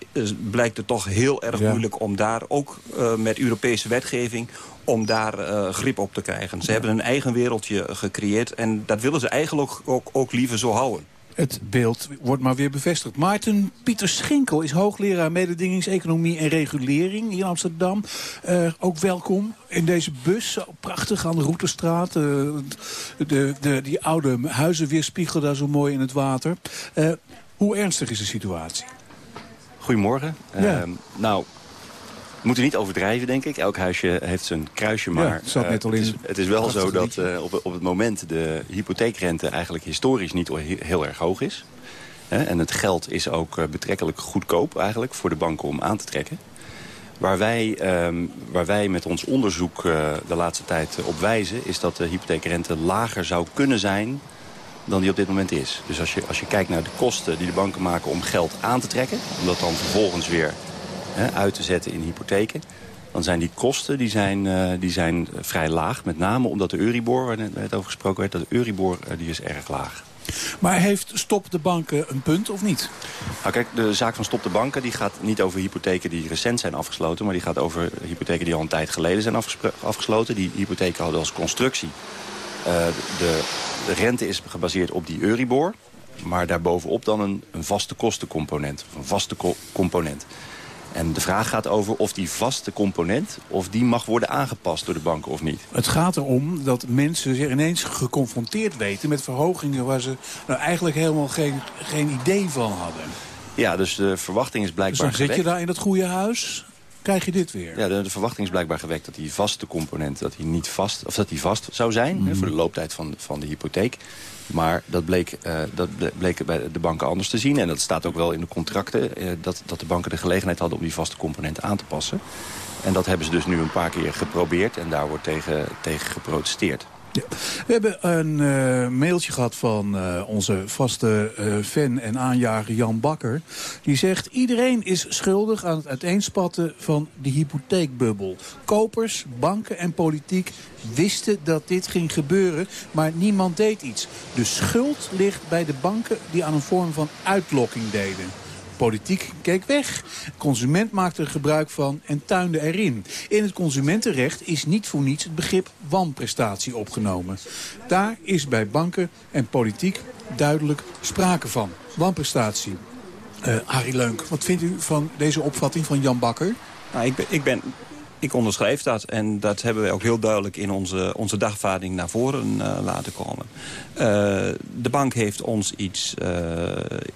[SPEAKER 25] blijkt het toch heel erg ja. moeilijk om daar ook uh, met Europese wetgeving om daar uh, grip op te krijgen. Ze ja. hebben een eigen wereldje gecreëerd en dat willen ze eigenlijk ook, ook, ook liever zo houden.
[SPEAKER 15] Het beeld wordt maar weer bevestigd. Maarten Pieter Schinkel is hoogleraar mededingingseconomie en regulering in Amsterdam. Uh, ook welkom in deze bus. Prachtig aan de Routestraat. Uh, de, de, die oude huizen weerspiegelen daar zo mooi in het water. Uh, hoe ernstig is de situatie?
[SPEAKER 26] Goedemorgen. Ja. nou, we moeten niet overdrijven, denk ik. Elk huisje heeft zijn kruisje, maar
[SPEAKER 15] ja, het, zat net al in
[SPEAKER 26] het, is, het is wel zo dat uh, op, op het moment de hypotheekrente eigenlijk historisch niet heel erg hoog is. En het geld is ook uh, betrekkelijk goedkoop eigenlijk voor de banken om aan te trekken. Waar wij, um, waar wij met ons onderzoek de laatste tijd op wijzen... is dat de hypotheekrente lager zou kunnen zijn dan die op dit moment is. Dus als je, als je kijkt naar de kosten die de banken maken om geld aan te trekken... om dat dan vervolgens weer hè, uit te zetten in hypotheken... dan zijn die kosten die zijn, uh, die zijn vrij laag. Met name omdat de Euribor, waar net over gesproken werd... dat de Euribor uh, die is erg laag.
[SPEAKER 15] Maar heeft Stop de Banken een punt of niet?
[SPEAKER 26] Nou kijk, de zaak van Stop de Banken die gaat niet over hypotheken die recent zijn afgesloten... maar die gaat over hypotheken die al een tijd geleden zijn afgesloten. Die hypotheken hadden als constructie. Uh, de, de rente is gebaseerd op die Euribor... maar daarbovenop dan een, een vaste kostencomponent, of een vaste co component. En de vraag gaat over of die vaste component... of die mag worden aangepast door de banken of niet.
[SPEAKER 15] Het gaat erom dat mensen zich ineens geconfronteerd weten... met verhogingen waar ze nou eigenlijk helemaal geen, geen idee van hadden.
[SPEAKER 26] Ja, dus de verwachting is blijkbaar
[SPEAKER 15] Dus dan zit je daar in dat goede huis krijg je dit weer.
[SPEAKER 26] Ja, de, de, verwachting is blijkbaar gewekt dat die vaste component dat die niet vast, of dat die vast zou zijn mm. hè, voor de looptijd van, van de hypotheek. Maar dat bleek, uh, dat bleek bij de banken anders te zien. En dat staat ook wel in de contracten. Uh, dat, dat de banken de gelegenheid hadden om die vaste component aan te passen. En dat hebben ze dus nu een paar keer geprobeerd. En daar wordt tegen, tegen geprotesteerd.
[SPEAKER 15] We hebben een uh, mailtje gehad van uh, onze vaste uh, fan en aanjager Jan Bakker. Die zegt, iedereen is schuldig aan het uiteenspatten van de hypotheekbubbel. Kopers, banken en politiek wisten dat dit ging gebeuren, maar niemand deed iets. De schuld ligt bij de banken die aan een vorm van uitlokking deden. Politiek keek weg. Consument maakte er gebruik van en tuinde erin. In het consumentenrecht is niet voor niets het begrip wanprestatie opgenomen. Daar is bij banken en politiek duidelijk sprake van. Wanprestatie. Uh, Harry Leunk, wat vindt u van deze opvatting van Jan Bakker?
[SPEAKER 25] Nou, ik, ben, ik ben ik onderschrijf dat en dat hebben wij ook heel duidelijk in onze, onze dagvaarding naar voren uh, laten komen. Uh, de bank heeft ons iets, uh,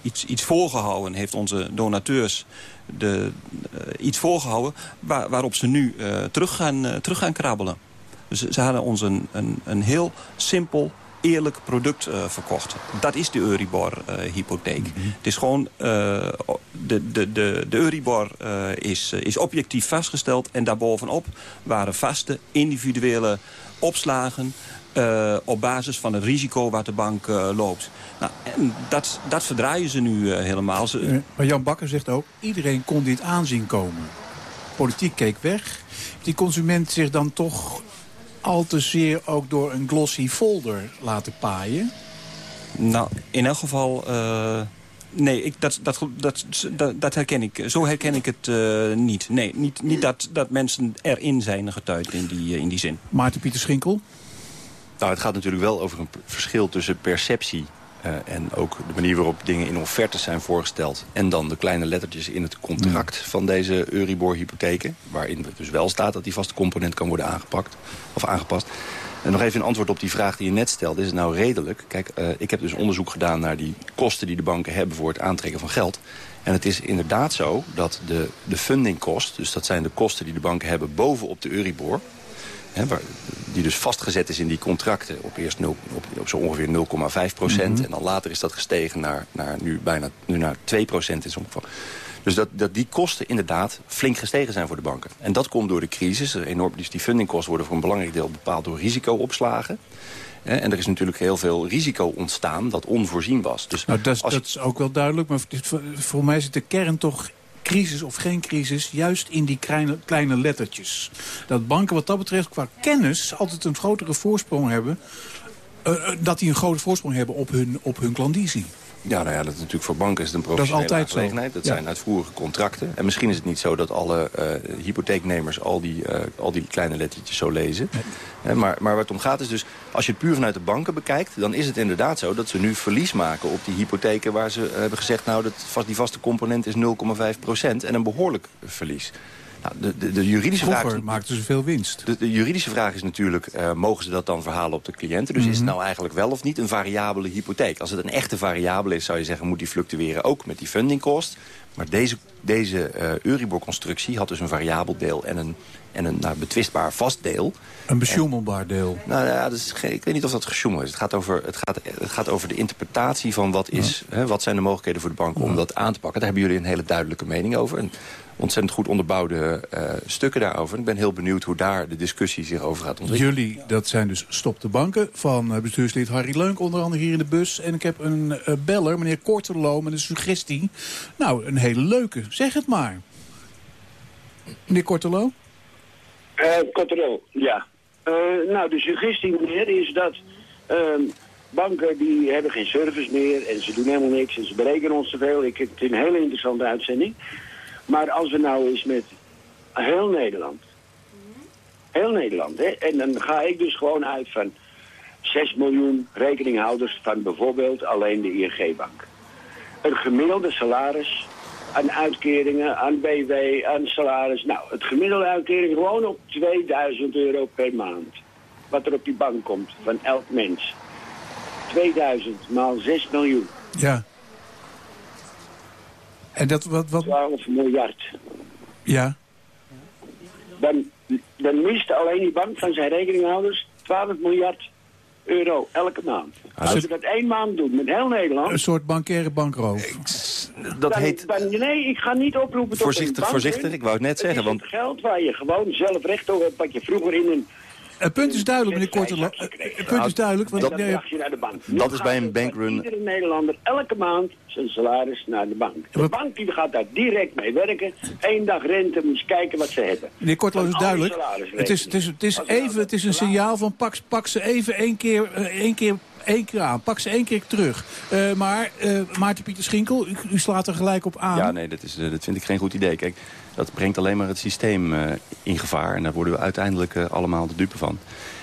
[SPEAKER 25] iets, iets voorgehouden, heeft onze donateurs de, iets voorgehouden waar, waarop ze nu terug, gaan, terug gaan krabbelen. Dus ze hadden ons een, een, een heel simpel eerlijk product uh, verkocht. Dat is de Euribor-hypotheek. Het is gewoon, uh, de, de, de, de Euribor uh, is, is objectief vastgesteld... en daarbovenop waren vaste individuele opslagen... op basis van het risico wat de bank loopt. Nou, en dat, dat verdraaien ze nu helemaal. Ze...
[SPEAKER 15] Maar Jan Bakker zegt ook, iedereen kon dit aanzien komen. Politiek keek weg. Die consument zich dan toch al te zeer ook door een glossy folder laten paaien?
[SPEAKER 25] Nou, in elk geval... Uh, nee, ik, dat, dat, dat, dat, herken ik. Zo herken ik het uh, niet. Nee, niet, niet dat, dat mensen erin zijn getuigd in die, uh, in die zin.
[SPEAKER 15] Maarten Pieter Schinkel?
[SPEAKER 26] Nou, het gaat natuurlijk wel over een verschil tussen perceptie en ook de manier waarop dingen in offertes zijn voorgesteld... en dan de kleine lettertjes in het contract van deze Euribor-hypotheken... waarin dus wel staat dat die vaste component kan worden aangepakt of aangepast. En nog even een antwoord op die vraag die je net stelde. Is het nou redelijk? Kijk, uh, ik heb dus onderzoek gedaan naar die kosten die de banken hebben... voor het aantrekken van geld. En het is inderdaad zo dat de, de fundingkost... dus dat zijn de kosten die de banken hebben bovenop de Euribor waar, die dus vastgezet is in die contracten op eerst 0, op, op zo ongeveer 0,5 procent. Mhm. En dan later is dat gestegen naar, naar nu bijna nu naar 2 procent in sommige gevallen. Dus dat, dat die kosten inderdaad flink gestegen zijn voor de banken. En dat komt door de crisis. Enorm, dus die fundingkosten worden voor een belangrijk deel bepaald door risicoopslagen. En er is natuurlijk heel veel risico ontstaan dat onvoorzien was. Dus
[SPEAKER 15] nou, dat, dat is ook wel duidelijk, maar voor mij zit de kern toch crisis of geen crisis, juist in die kleine, kleine lettertjes. Dat banken wat dat betreft qua kennis altijd een grotere voorsprong hebben... Uh, dat die een grote voorsprong hebben op hun, op hun klandizie.
[SPEAKER 26] Ja, nou ja, dat is natuurlijk voor banken is het een professionele dat. Dat zijn uitvoerige contracten. En misschien is het niet zo dat alle uh, hypotheeknemers al die, uh, al die kleine lettertjes zo lezen. Nee. maar, maar waar het om gaat is dus, als je het puur vanuit de banken bekijkt... dan is het inderdaad zo dat ze nu verlies maken op die hypotheken... waar ze hebben gezegd, nou, dat, die vaste component is 0,5 procent... en een behoorlijk verlies. Nou, de, de, de, juridische
[SPEAKER 15] Vroeger
[SPEAKER 26] vraag...
[SPEAKER 15] maakten ze veel winst.
[SPEAKER 26] De, de juridische vraag is natuurlijk, uh, mogen ze dat dan verhalen op de cliënten? Dus mm -hmm. is het mhm. nou eigenlijk wel of niet een variabele hypotheek? Als het een echte variabele is, zou je zeggen, moet die fluctueren ook met die fundingkost. Maar deze, deze uh, Euribor-constructie had dus een variabel deel en een, en een nou, betwistbaar vast deel.
[SPEAKER 15] Een besjoemelbaar deel.
[SPEAKER 26] Nou ja, dat is geen, ik weet niet of dat gesjoemel is. Het gaat over, het gaat, het gaat over de interpretatie van wat, is, ja. hè, wat zijn de mogelijkheden voor de bank om ja. dat aan te pakken. Daar hebben jullie een hele duidelijke mening over. En ontzettend goed onderbouwde uh, stukken daarover. Ik ben heel benieuwd hoe daar de discussie zich over gaat ontwikkelen.
[SPEAKER 15] Jullie, dat zijn dus Stop de Banken van bestuurslid Harry Leunk, onder andere hier in de bus. En ik heb een uh, beller, meneer Korterlo, met een suggestie. Nou, een hele leuke. Zeg het maar. Meneer Korterlo?
[SPEAKER 27] Uh, Korterlo, ja. nou, de suggestie, meneer, is dat... Ehm, banken die hebben geen service meer en ze doen helemaal niks en ze berekenen ons te veel. Ik, het is een hele interessante uitzending. Maar als we nou eens met heel Nederland, heel Nederland, hè, en dan ga ik dus gewoon uit van 6 miljoen rekeninghouders van bijvoorbeeld alleen de ING-bank. Een gemiddelde salaris aan uitkeringen, aan BW, aan salaris. Nou, het gemiddelde uitkering gewoon op 2000 euro per maand. Wat er op die bank komt van elk mens. 2000 maal 6 miljoen.
[SPEAKER 15] Ja. En dat wat... wat...
[SPEAKER 27] 12 miljard.
[SPEAKER 15] Ja.
[SPEAKER 27] Dan, dan mist alleen die bank van zijn rekeninghouders 12 miljard euro elke maand. Als we dat één maand doen met heel Nederland...
[SPEAKER 15] Een soort bankaire bankroof.
[SPEAKER 26] Dat
[SPEAKER 27] dan,
[SPEAKER 26] heet...
[SPEAKER 27] Dan, nee, ik ga niet oproepen
[SPEAKER 26] voorzichtig,
[SPEAKER 27] tot
[SPEAKER 26] Voorzichtig, ik wou het net zeggen.
[SPEAKER 27] want... geld waar je gewoon zelf recht over hebt, wat je vroeger in een
[SPEAKER 15] het punt is duidelijk, meneer Kortelo. Het punt is duidelijk. Want,
[SPEAKER 27] dat, nee, je naar de bank.
[SPEAKER 26] dat is bij een bankrun.
[SPEAKER 27] Iedere Nederlander elke maand zijn salaris naar de bank. De bank die gaat daar direct mee werken. Eén dag rente, moet je kijken wat ze hebben.
[SPEAKER 15] Meneer Kortelo is duidelijk. Het is, het, is, het, is even, het is een signaal van pak, pak ze even één keer, één keer één keer aan. Pak ze één keer terug. Uh, maar uh, Maarten Pieter Schinkel, u, u, slaat er gelijk op aan.
[SPEAKER 26] Ja, nee, dat, is, dat vind ik geen goed idee. Kijk, dat brengt alleen maar het systeem uh, in gevaar. En daar worden we uiteindelijk allemaal de dupe van.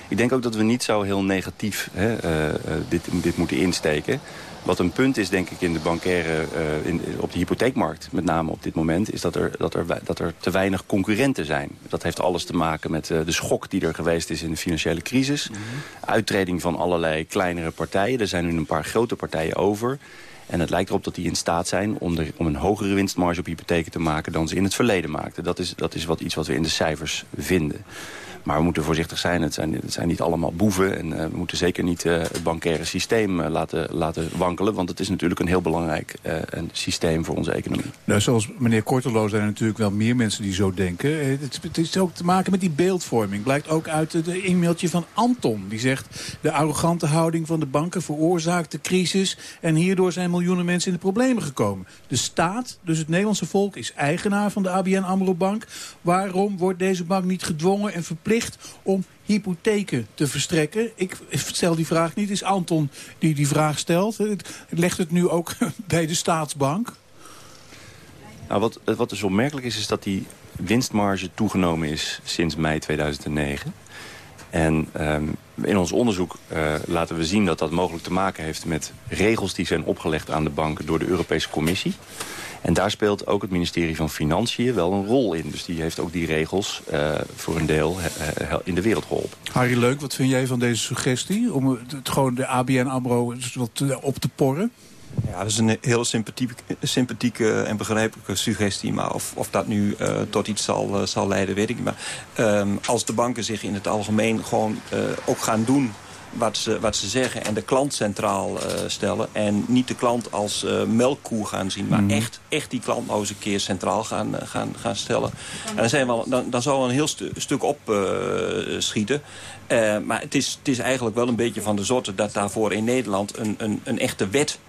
[SPEAKER 26] Ik denk ook dat we niet zo heel negatief hè, uh, dit, dit moeten insteken. Wat een punt is, denk ik, in de bankaire, uh, in, op de hypotheekmarkt, met name op dit moment, is dat er, dat er, dat er te weinig concurrenten zijn. Dat heeft alles te maken met uh, de schok die er geweest is in de financiële crisis. Mm -hmm. Uittreding van allerlei kleinere partijen. Er zijn nu een paar grote partijen over. En het lijkt erop dat die in staat zijn om, een hogere winstmarge op hypotheken te maken dan ze in het verleden maakten. Dat is, dat is wat, iets wat we in de cijfers vinden. Maar we moeten voorzichtig zijn. Het zijn, het zijn niet allemaal boeven. En we moeten zeker niet het bankaire systeem laten, laten wankelen. Want het is natuurlijk een heel belangrijk een systeem voor onze economie.
[SPEAKER 15] Nou, zoals meneer Kortelo zijn er natuurlijk wel meer mensen die zo denken. Het, het is ook te maken met die beeldvorming. Blijkt ook uit het e-mailtje van Anton. Die zegt, de arrogante houding van de banken veroorzaakt de crisis... en hierdoor zijn miljoenen mensen in de problemen gekomen. De staat, dus het Nederlandse volk, is eigenaar van de ABN AMRO Bank. Waarom wordt deze bank niet gedwongen en verplicht om hypotheken te verstrekken? Ik stel die vraag niet, het is Anton die die vraag stelt. Legt het nu ook *laughs* bij de staatsbank?
[SPEAKER 26] Nou, wat, wat dus opmerkelijk is, is dat die winstmarge toegenomen is sinds mei 2009. En um, in ons onderzoek uh, laten we zien dat dat mogelijk te maken heeft met regels die zijn opgelegd aan de banken door de Europese Commissie. En daar speelt ook het ministerie van Financiën wel een rol in. Dus die heeft ook die regels uh, voor een deel uh, in de wereld geholpen.
[SPEAKER 15] Harry Leuk, wat vind jij van deze suggestie? Om het, gewoon de ABN AMRO wat op te porren?
[SPEAKER 25] Ja, dat is een heel sympathieke, sympathieke en begrijpelijke suggestie. Maar of, of dat nu uh, tot iets zal, uh, zal leiden, weet ik niet. Maar um, als de banken zich in het algemeen gewoon uh, ook gaan doen wat ze, wat ze zeggen en de klant centraal uh, stellen. En niet de klant als uh, melkkoe gaan zien. Maar mm. echt, echt die klant nou eens een keer centraal gaan, uh, gaan, gaan stellen. En dan, zijn we, dan, dan zal een heel stu stuk opschieten. maar het is, het is eigenlijk wel een beetje van de zorte dat daarvoor in Nederland een, een, een echte wet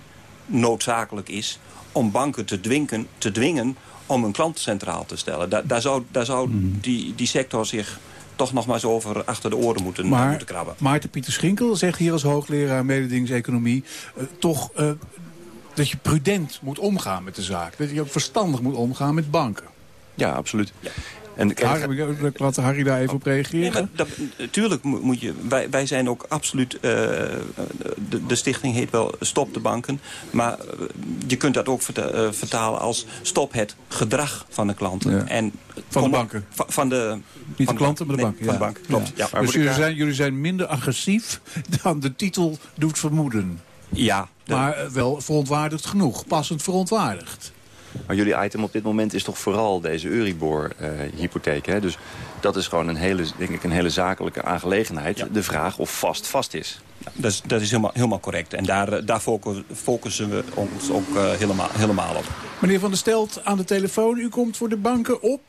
[SPEAKER 25] noodzakelijk is om banken te dwingen, te dwingen om een klant centraal te stellen. Da daar zou, daar zou mm. die, die sector zich toch nog maar eens over achter de oren moeten,
[SPEAKER 15] maar,
[SPEAKER 25] moeten krabben.
[SPEAKER 15] Maarten Pieter Schinkel zegt hier als hoogleraar mededingseconomie... Uh, toch uh, dat je prudent moet omgaan met de zaak. Dat je ook verstandig moet omgaan met banken.
[SPEAKER 26] Ja, absoluut. Ja.
[SPEAKER 15] En Harry, ik laat Harry daar even op reageren.
[SPEAKER 25] natuurlijk moet je... Wij, wij zijn ook absoluut... Uh, de, de, stichting heet wel Stop de Banken. Maar je kunt dat ook vertalen als stop het gedrag van de klanten.
[SPEAKER 15] Ja. En van de banken?
[SPEAKER 25] Van, van de...
[SPEAKER 15] Niet van de klanten, maar de banken.
[SPEAKER 25] Nee, Van de bank, klopt. Ja.
[SPEAKER 15] Ja. Dus jullie zijn, jullie zijn minder agressief *laughs* dan de titel doet vermoeden.
[SPEAKER 25] Ja.
[SPEAKER 15] De... Maar wel verontwaardigd genoeg. Passend verontwaardigd.
[SPEAKER 26] Maar jullie item op dit moment is toch vooral deze Euribor-hypotheek. Uh, dus dat is gewoon een hele, denk ik, een hele zakelijke aangelegenheid. Ja. De vraag of vast vast is.
[SPEAKER 25] Ja, dat is, dat is helemaal, helemaal correct. En daar, daar focussen we ons ook uh, helemaal, helemaal op.
[SPEAKER 15] Meneer Van der Stelt aan de telefoon. U komt voor de banken op.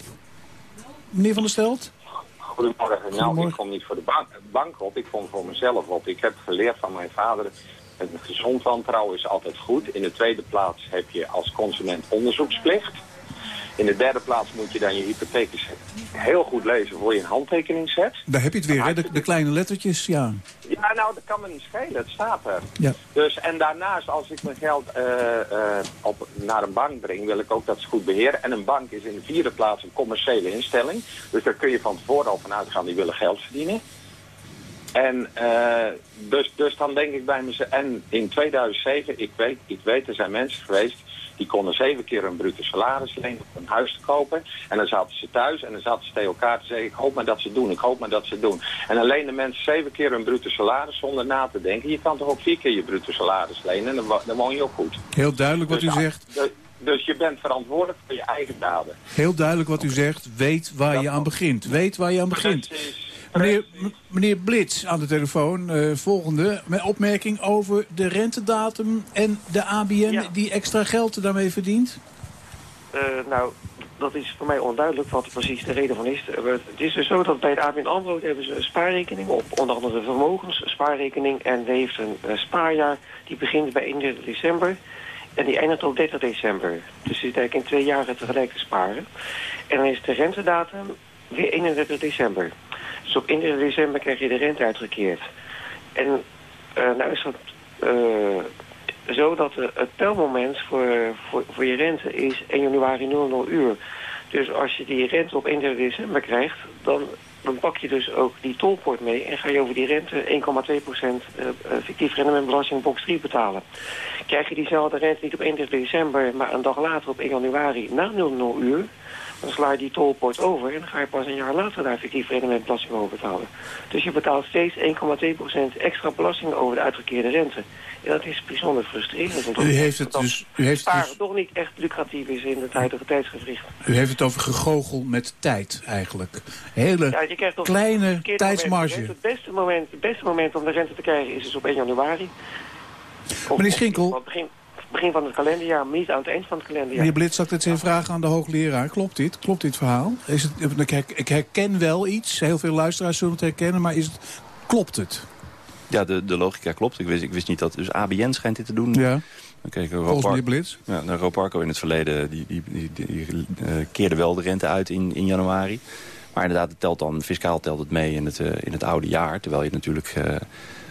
[SPEAKER 15] Meneer Van der Stelt?
[SPEAKER 28] Goedemorgen. Goedemorgen. Nou, ik kom niet voor de bank, bank op. Ik kom voor mezelf op. Ik heb geleerd van mijn vader een gezond wantrouwen is altijd goed. In de tweede plaats heb je als consument onderzoeksplicht. In de derde plaats moet je dan je hypotheek heel goed lezen voor je een handtekening zet.
[SPEAKER 15] Daar heb je het weer, hè? De, de, kleine lettertjes, ja.
[SPEAKER 28] Ja, nou, dat kan me niet schelen. Het staat er.
[SPEAKER 15] Ja.
[SPEAKER 28] Dus, en daarnaast, als ik mijn geld uh, uh, op, naar een bank breng, wil ik ook dat ze goed beheren. En een bank is in de vierde plaats een commerciële instelling. Dus daar kun je van tevoren al van uitgaan, die willen geld verdienen. En uh, dus, dus dan denk ik bij mezelf... En in 2007, ik weet, ik weet, er zijn mensen geweest... die konden zeven keer een bruto salaris lenen om een huis te kopen. En dan zaten ze thuis en dan zaten ze tegen elkaar te zeggen... ik hoop maar dat ze doen, ik hoop maar dat ze doen. En dan lenen mensen zeven keer een bruto salaris zonder na te denken. Je kan toch ook vier keer je bruto salaris lenen en dan, dan woon je ook goed.
[SPEAKER 15] Heel duidelijk wat
[SPEAKER 28] dus,
[SPEAKER 15] u zegt.
[SPEAKER 28] Dus, dus je bent verantwoordelijk voor je eigen daden.
[SPEAKER 15] Heel duidelijk wat u zegt. Weet waar dat je aan begint. Weet waar je aan begint. Meneer, meneer Blitz aan de telefoon, uh, volgende. Met opmerking over de rentedatum en de ABN ja. die extra geld daarmee verdient?
[SPEAKER 29] Uh, nou, dat is voor mij onduidelijk wat precies de reden van is. Het is dus zo dat bij de ABN AMRO hebben ze een spaarrekening op, onder andere een vermogensspaarrekening. En die heeft een, een spaarjaar die begint bij 31 december en die eindigt op 30 december. Dus je zit eigenlijk in twee jaren tegelijk te sparen. En dan is de rentedatum weer 31 december. Dus op 31 december krijg je de rente uitgekeerd. En uh, nou is dat uh, zo dat uh, het telmoment voor, voor, voor je rente is 1 januari 00 uur. Dus als je die rente op 31 december krijgt, dan, dan pak je dus ook die tolport mee... en ga je over die rente 1,2% fictief rendementbelasting box 3 betalen. Krijg je diezelfde rente niet op 31 december, maar een dag later op 1 januari na 00 uur dan sla je die tolpoort over... en dan ga je pas een jaar later daar effectief rendementbelasting over betalen. Dus je betaalt steeds 1,2% extra belasting over de uitgekeerde rente. En dat is bijzonder frustrerend. omdat
[SPEAKER 15] U heeft het dus... U heeft het dus
[SPEAKER 29] toch niet echt lucratief is in het huidige tijdsgevricht.
[SPEAKER 15] U heeft het over gegogel met tijd eigenlijk. Hele
[SPEAKER 29] Ja, je krijgt op
[SPEAKER 15] kleine tijdsmarge.
[SPEAKER 29] Het beste, moment, het beste moment om de rente te krijgen is dus op 1 januari. Of-
[SPEAKER 15] Meneer Schinkel.
[SPEAKER 29] of Begin, begin van het kalenderjaar, maar niet aan het eind van het kalenderjaar.
[SPEAKER 15] Meneer Blitz, ik het eens vragen aan de hoogleraar. Klopt dit? Klopt dit verhaal? Is het, ik her- ik herken wel iets. Heel veel luisteraars zullen het herkennen. Maar is het, klopt het?
[SPEAKER 26] Ja, de, de logica klopt. Ik wist, ik wist niet dat... Dus ABN schijnt dit te doen.
[SPEAKER 15] Ja.
[SPEAKER 26] Dan keek
[SPEAKER 15] Volgens meneer Blitz.
[SPEAKER 26] Ja, nou, Roparco in het verleden die, die, die, die, eh, keerde wel de rente uit in, in januari. Maar inderdaad, het telt dan, fiscaal telt het mee in het, eh, in het oude jaar. Terwijl je natuurlijk eh,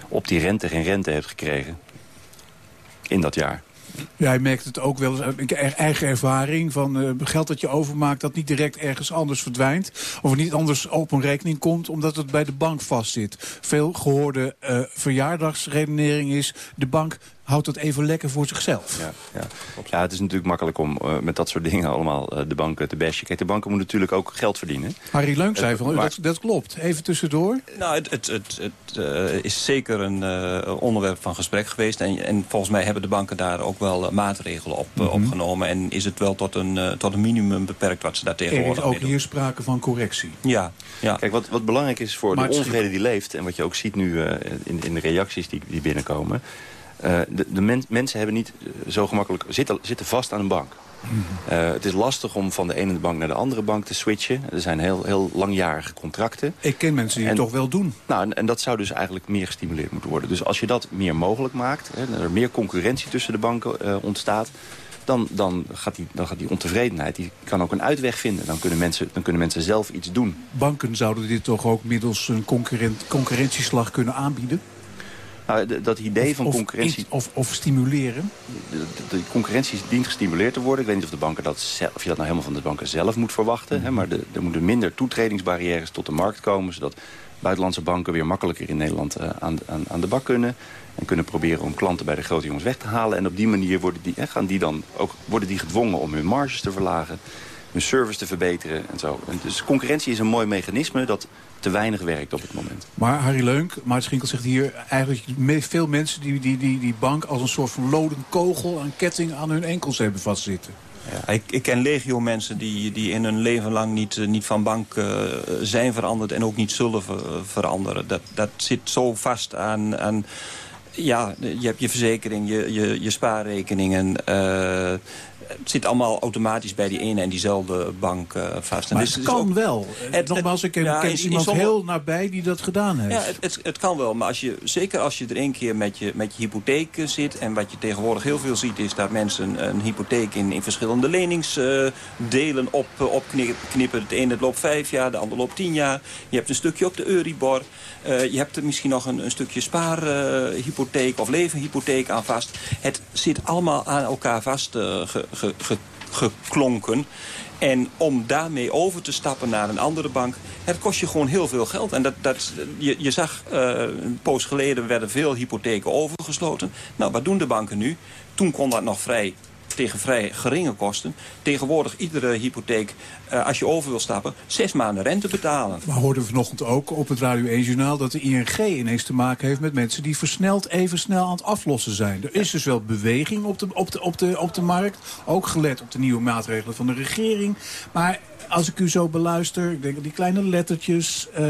[SPEAKER 26] op die rente geen rente hebt gekregen. In dat jaar.
[SPEAKER 15] Ja, je merkt het ook wel eens eigen ervaring. Van eh, geld dat je overmaakt dat niet direct ergens anders verdwijnt. Of niet anders op een rekening komt omdat het bij de bank vastzit. Veel gehoorde eh, verjaardagsredenering is... de bank houdt het even lekker voor zichzelf.
[SPEAKER 26] Ja, ja. ja, het is natuurlijk makkelijk om eh, met dat soort dingen allemaal eh, de banken te bashen. Kijk, de banken moeten natuurlijk ook geld verdienen.
[SPEAKER 15] Harry Leunk zei
[SPEAKER 26] Eh,
[SPEAKER 15] van,
[SPEAKER 26] maar-
[SPEAKER 15] dat, dat klopt. Even tussendoor.
[SPEAKER 25] Nou, het, het, het, het is zeker een eh, onderwerp van gesprek geweest. En, en volgens mij hebben de banken daar ook wel maatregelen op eh, opgenomen. En is het wel tot een, tot een minimum beperkt wat ze daar
[SPEAKER 15] Er is
[SPEAKER 25] tegenwoordig
[SPEAKER 15] ook hier sprake van correctie.
[SPEAKER 25] Ja, ja.
[SPEAKER 26] Kijk, wat, wat belangrijk is voor
[SPEAKER 15] Maar
[SPEAKER 26] de onvrede die leeft... en wat je ook ziet nu eh, in, in de reacties die, die binnenkomen... eh, de, de men- mensen hebben niet eh, zo gemakkelijk, zitten, zitten vast aan een bank. Eh, het is lastig om van de ene bank naar de andere bank te switchen. Er zijn heel, heel langjarige contracten.
[SPEAKER 15] Ik ken mensen die het toch wel doen.
[SPEAKER 26] Nou, en, en dat zou dus eigenlijk meer gestimuleerd moeten worden. Dus als je dat meer mogelijk maakt, hè, er meer concurrentie tussen de banken ontstaat... Dan, dan, gaat die, dan gaat die ontevredenheid, die kan ook een uitweg vinden. Dan kunnen mensen, dan kunnen mensen zelf iets doen.
[SPEAKER 15] Banken zouden dit toch ook middels een concurrent, concurrentieslag kunnen aanbieden?
[SPEAKER 26] Nou, dat idee van concurrentie...
[SPEAKER 15] Of, of stimuleren?
[SPEAKER 26] de, de- concurrentie dient gestimuleerd te worden. Ik weet niet of, de banken dat zelf, of je dat nou helemaal van de banken zelf moet verwachten. Hè, maar de, er moeten minder toetredingsbarrières tot de markt komen... zodat buitenlandse banken weer makkelijker in Nederland eh, aan, aan, aan de bak kunnen. En kunnen proberen om klanten bij de grote jongens weg te halen. En op die manier worden die, hè, gaan die dan ook, worden die gedwongen om hun marges te verlagen. Hun service te verbeteren en zo. En dus concurrentie is een mooi mechanisme dat te weinig werkt op het moment.
[SPEAKER 15] Maar Harry Leunk, Maarten Schinkel zegt hier... eigenlijk veel mensen die die, die die bank als een soort van loden kogel... een ketting aan hun enkels hebben vastzitten.
[SPEAKER 25] Ja, ik, ik ken legio mensen die, die in hun leven lang niet, eh, niet van bank eh, zijn veranderd... en ook niet zullen ver- veranderen. Dat, dat zit zo vast aan... aan ja, je hebt je verzekering, je, je, je spaarrekeningen. eh, het zit allemaal automatisch bij die ene en diezelfde bank eh, vast. En
[SPEAKER 15] Maar
[SPEAKER 25] dus
[SPEAKER 15] het kan
[SPEAKER 25] ook-
[SPEAKER 15] wel.
[SPEAKER 25] Het-
[SPEAKER 15] Nogmaals, ik ken,
[SPEAKER 25] ja,
[SPEAKER 15] iemand
[SPEAKER 25] sommige-
[SPEAKER 15] heel nabij die dat gedaan heeft.
[SPEAKER 25] Ja, het, het, het kan wel, maar als je, zeker als je er een keer met je, met je hypotheek eh, zit... en wat je tegenwoordig heel veel ziet is dat mensen een hypotheek in, in verschillende leningsdelen op, eh, opknippen. Het ene loopt vijf jaar, de ander loopt tien jaar. Je hebt een stukje op de Euribor. Je hebt er misschien nog een, een stukje spaarhypotheek of levenhypotheek aan vast. Het zit allemaal aan elkaar vast ge- ge- ge- geklonken. En om daarmee over te stappen naar een andere bank... het kost je gewoon heel veel geld. En dat, dat, je, je zag, eh, een poos geleden werden veel hypotheken overgesloten. Nou, wat doen de banken nu? Toen kon dat nog vrij tegen vrij geringe kosten. Tegenwoordig iedere hypotheek, eh, als je over wil stappen... zes maanden rente betalen.
[SPEAKER 15] We hoorden vanochtend ook op het Radio 1-journaal... dat de ING ineens te maken heeft met mensen die versneld even snel aan het aflossen zijn. Er is dus wel beweging op de, op de, op de, op de markt. Ook gelet op de nieuwe maatregelen van de regering. Maar als ik u zo beluister, ik denk die kleine lettertjes, eh,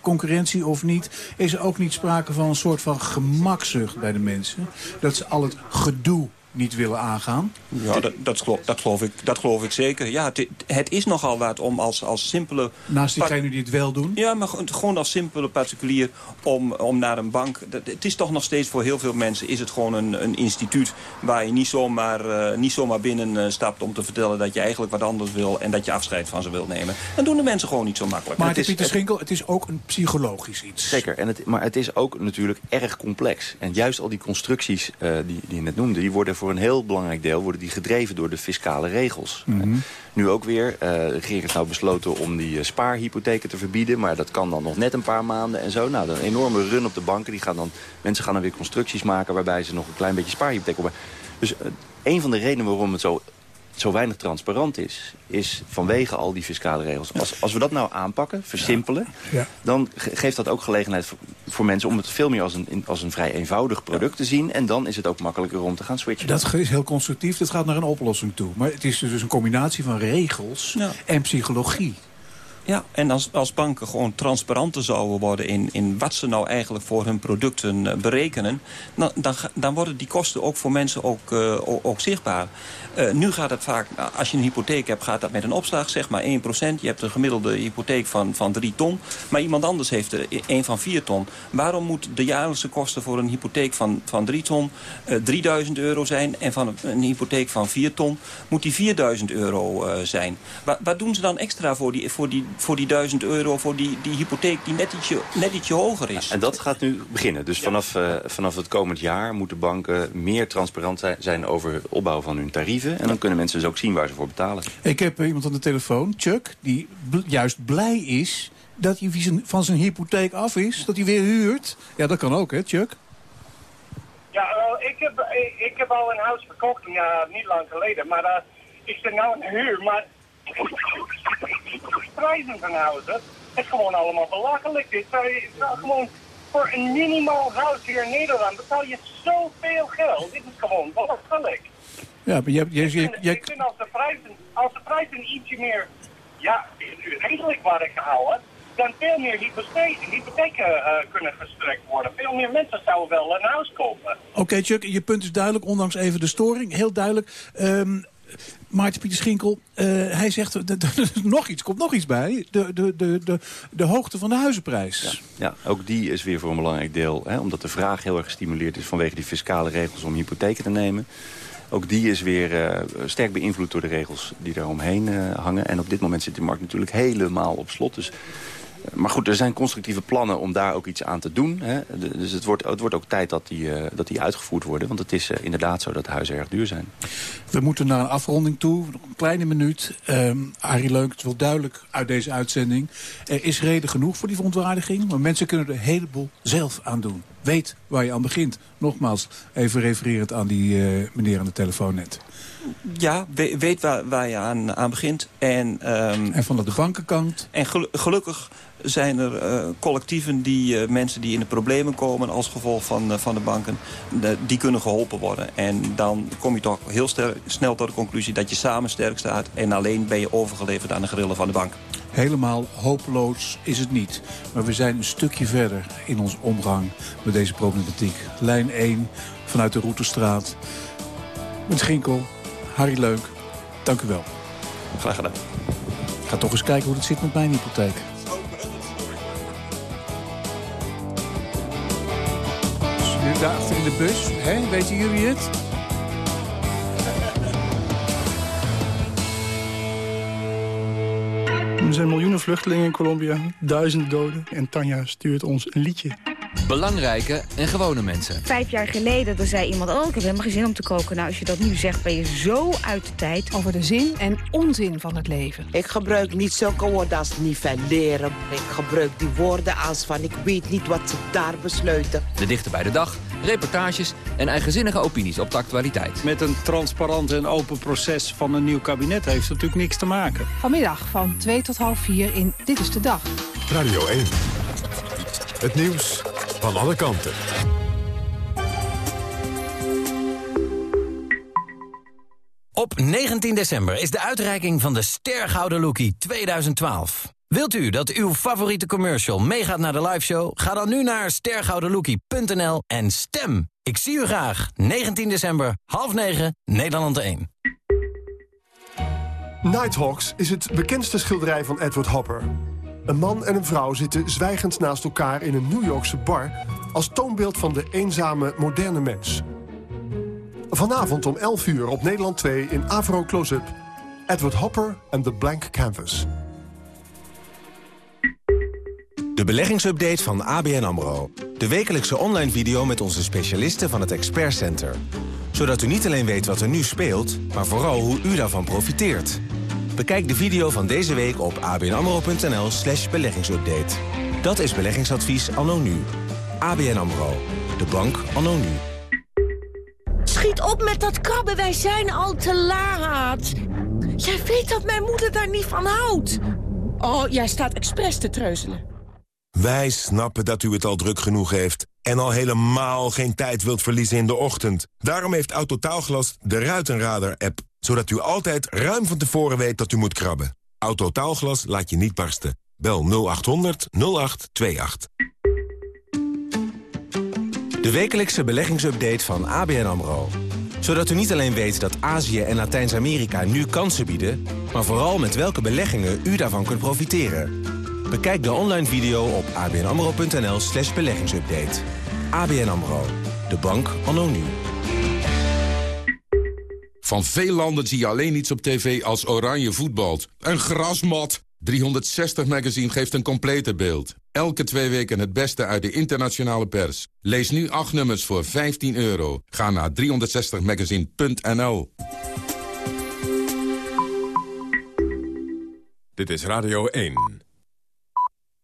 [SPEAKER 15] concurrentie of niet... is er ook niet sprake van een soort van gemakzucht bij de mensen. Dat ze al het gedoe niet willen aangaan.
[SPEAKER 25] Ja, dat, dat, geloof, dat, geloof ik, dat geloof ik zeker. Ja, het, het is nogal wat om als, als simpele...
[SPEAKER 15] Naast diegenen die het wel doen?
[SPEAKER 25] Ja, maar gewoon- als simpele particulier om, om naar een bank... Dat, het is toch nog steeds voor heel veel mensen is het gewoon een, een instituut... waar je niet zomaar, eh, niet zomaar binnen eh, stapt om te vertellen dat je eigenlijk wat anders wil... en dat je afscheid van ze wil nemen. Dan doen de mensen gewoon niet zo makkelijk.
[SPEAKER 15] Maar
[SPEAKER 25] Het is-
[SPEAKER 15] Pieter Schinkel, het is ook een psychologisch iets.
[SPEAKER 26] Zeker, en het, maar het is ook natuurlijk erg complex. En juist al die constructies eh, die, die je net noemde... die worden voor een heel belangrijk deel worden die gedreven door de fiscale regels.
[SPEAKER 15] Mhm.
[SPEAKER 26] Nu ook weer, eh, de regering heeft nou besloten om die eh, spaarhypotheken te verbieden... maar dat kan dan nog net een paar maanden en zo. Nou, dan een enorme run op de banken. Die gaan dan, mensen gaan dan weer constructies maken... waarbij ze nog een klein beetje spaarhypotheek op. Dus eh, een van de redenen waarom het zo zo weinig transparant is, is vanwege al die fiscale regels. Als, als we dat nou aanpakken, versimpelen...
[SPEAKER 15] Ja.
[SPEAKER 26] dan ge- geeft dat ook gelegenheid voor, voor mensen... om het veel meer als een, als een vrij eenvoudig product te zien. En dan is het ook makkelijker om te gaan switchen.
[SPEAKER 15] Dat is heel constructief, dat gaat naar een oplossing toe. Maar het is dus een combinatie van regels en psychologie.
[SPEAKER 25] Ja, en als, als banken gewoon transparanter zouden worden... In, in wat ze nou eigenlijk voor hun producten eh, berekenen... Dan, dan, worden die kosten ook voor mensen ook, eh, ook zichtbaar. Eh, nu gaat het vaak, als je een hypotheek hebt... gaat dat met een opslag, zeg maar 1%. Je hebt een gemiddelde hypotheek van, van 3 ton. Maar iemand anders heeft er een van 4 ton. Waarom moet de jaarlijkse kosten voor een hypotheek van, van 3 ton... eh 3000 euro zijn en van een, hypotheek van 4 ton... moet die 4000 euro zijn? Wa- wat doen ze dan extra voor die, voor die, voor die 1000 euro... voor die, die hypotheek die net ietsje, net ietsje hoger is?
[SPEAKER 26] En dat gaat nu beginnen. Dus vanaf, eh, vanaf het komend jaar moeten banken meer transparant zijn- over het opbouw van hun tarieven. En dan kunnen mensen dus ook zien waar ze voor betalen.
[SPEAKER 15] Ik heb eh, iemand aan de telefoon, Chuck, die juist blij is dat hij van zijn- hypotheek af is. Dat hij weer huurt. Ja, dat kan ook, hè, Chuck?
[SPEAKER 30] Ja, wel, ik, heb, ik, ik heb al een huis verkocht, ja, niet lang geleden, maar eh, ik zit nou in de huur, maar prijzen van huizen, het is gewoon allemaal belachelijk. Dit zou je zou gewoon voor een minimaal huis hier in Nederland betaal je zoveel geld. Dit is gewoon belachelijk.
[SPEAKER 15] Ja, maar jij, jij, jij, jij-
[SPEAKER 30] Ik vind als de prijzen, als de prijzen ietsje meer, ja, redelijk waren gehouden, dan veel meer hypotheken, hypotheken eh, kunnen gestrekt worden. Veel meer mensen zouden wel een huis kopen.
[SPEAKER 15] Oké, Chuck, je punt is duidelijk, ondanks even de storing. Heel duidelijk. Ehm Maarten Pieter Schinkel, eh, hij zegt, nog iets, komt nog iets bij. De, de, de, de, de hoogte van de huizenprijs.
[SPEAKER 26] Ja, ook die is weer voor een belangrijk deel. Hè, omdat de vraag heel erg gestimuleerd is vanwege die fiscale regels om hypotheken te nemen. Ook die is weer eh, sterk beïnvloed door de regels die daaromheen eh hangen. En op dit moment zit de markt natuurlijk helemaal op slot. Dus, maar goed, er zijn constructieve plannen om daar ook iets aan te doen. Hè. Dus het wordt, het wordt ook tijd dat die, eh, dat die uitgevoerd worden. Want het is eh, inderdaad zo dat huizen erg duur zijn.
[SPEAKER 15] We moeten naar een afronding toe. Nog een kleine minuut. Ehm Arie het wil duidelijk uit deze uitzending. Er is reden genoeg voor die verontwaardiging. Maar mensen kunnen er een heleboel zelf aan doen. Weet waar je aan begint. Nogmaals, even refererend aan die eh, meneer aan de telefoon net.
[SPEAKER 25] Ja, we- weet waar, waar je aan, aan begint. En, ehm,
[SPEAKER 15] en van de bankenkant?
[SPEAKER 25] En gelu- gelukkig zijn er eh, collectieven, die eh, mensen die in de problemen komen als gevolg van, van de banken, de- die kunnen geholpen worden. En dan kom je toch heel snel tot de conclusie dat je samen sterk staat en alleen ben je overgeleverd aan de grillen van de bank.
[SPEAKER 15] Helemaal hopeloos is het niet. Maar we zijn een stukje verder in ons omgang met deze problematiek. Lijn 1 vanuit de Routestraat. Met Schinkel, Harry Leuk, dank u wel.
[SPEAKER 25] Graag gedaan.
[SPEAKER 15] Ik ga toch eens kijken hoe het zit met mijn hypotheek. Daar achter in de bus, hè? weten jullie het?
[SPEAKER 31] Er zijn miljoenen vluchtelingen in Colombia, duizenden doden. En Tanja stuurt ons een liedje.
[SPEAKER 32] Belangrijke en gewone mensen.
[SPEAKER 33] Vijf jaar geleden dan zei iemand, oh, ik heb helemaal geen zin om te koken. Nou, als je dat nu zegt, ben je zo uit de tijd.
[SPEAKER 34] Over de zin en onzin van het leven.
[SPEAKER 35] Ik gebruik niet zulke woorden als nivelleren. Ik gebruik die woorden als van ik weet niet wat ze daar besluiten.
[SPEAKER 32] De dichter bij de dag, reportages en eigenzinnige opinies op de actualiteit.
[SPEAKER 36] Met een transparant en open proces van een nieuw kabinet heeft het natuurlijk niks te maken.
[SPEAKER 34] Vanmiddag van 2 tot half 4 in Dit is de Dag.
[SPEAKER 10] Radio 1. Het nieuws van alle kanten.
[SPEAKER 37] Op 19 december is de uitreiking van de Stergouden Lookie 2012. Wilt u dat uw favoriete commercial meegaat naar de liveshow? Ga dan nu naar stergoudenlookie.nl en stem. Ik zie u graag. 19 december, half 9, Nederland 1.
[SPEAKER 38] Nighthawks is het bekendste schilderij van Edward Hopper. Een man en een vrouw zitten zwijgend naast elkaar in een New Yorkse bar... als toonbeeld van de eenzame, moderne mens. Vanavond om 11 uur op Nederland 2 in Avro Close-Up... Edward Hopper en The Blank Canvas.
[SPEAKER 39] De beleggingsupdate van ABN AMRO. De wekelijkse online video met onze specialisten van het Expert Center. Zodat u niet alleen weet wat er nu speelt, maar vooral hoe u daarvan profiteert. Bekijk de video van deze week op abnamro.nl slash beleggingsupdate. Dat is beleggingadvies anno nu. ABN AMRO. De bank anno nu.
[SPEAKER 35] Schiet op!
[SPEAKER 40] met dat krabben, wij zijn al te laat. Jij weet dat mijn moeder daar niet van houdt. Oh, jij staat expres te treuzelen.
[SPEAKER 39] Wij snappen dat u het al druk genoeg heeft... en al helemaal geen tijd wilt verliezen in de ochtend. Daarom heeft Autotaalglas de Ruitenradar-app... zodat u altijd ruim van tevoren weet dat u moet krabben. Autotaalglas laat je niet barsten. Bel 0800 0828. De wekelijkse beleggingsupdate van ABN AMRO. Zodat u niet alleen weet dat Azië en Latijns-Amerika nu kansen bieden... maar vooral met welke beleggingen u daarvan kunt profiteren. Bekijk de online video op abnamro.nl slash beleggingsupdate. ABN AMRO, de bank anno.
[SPEAKER 41] Van veel landen zie je alleen iets op tv als oranje voetbalt. Een grasmat! 360 Magazine geeft een complete beeld. Elke twee weken het beste uit de internationale pers. Lees nu acht nummers voor 15 euro. Ga naar 360magazine.nl
[SPEAKER 10] Dit is Radio 1.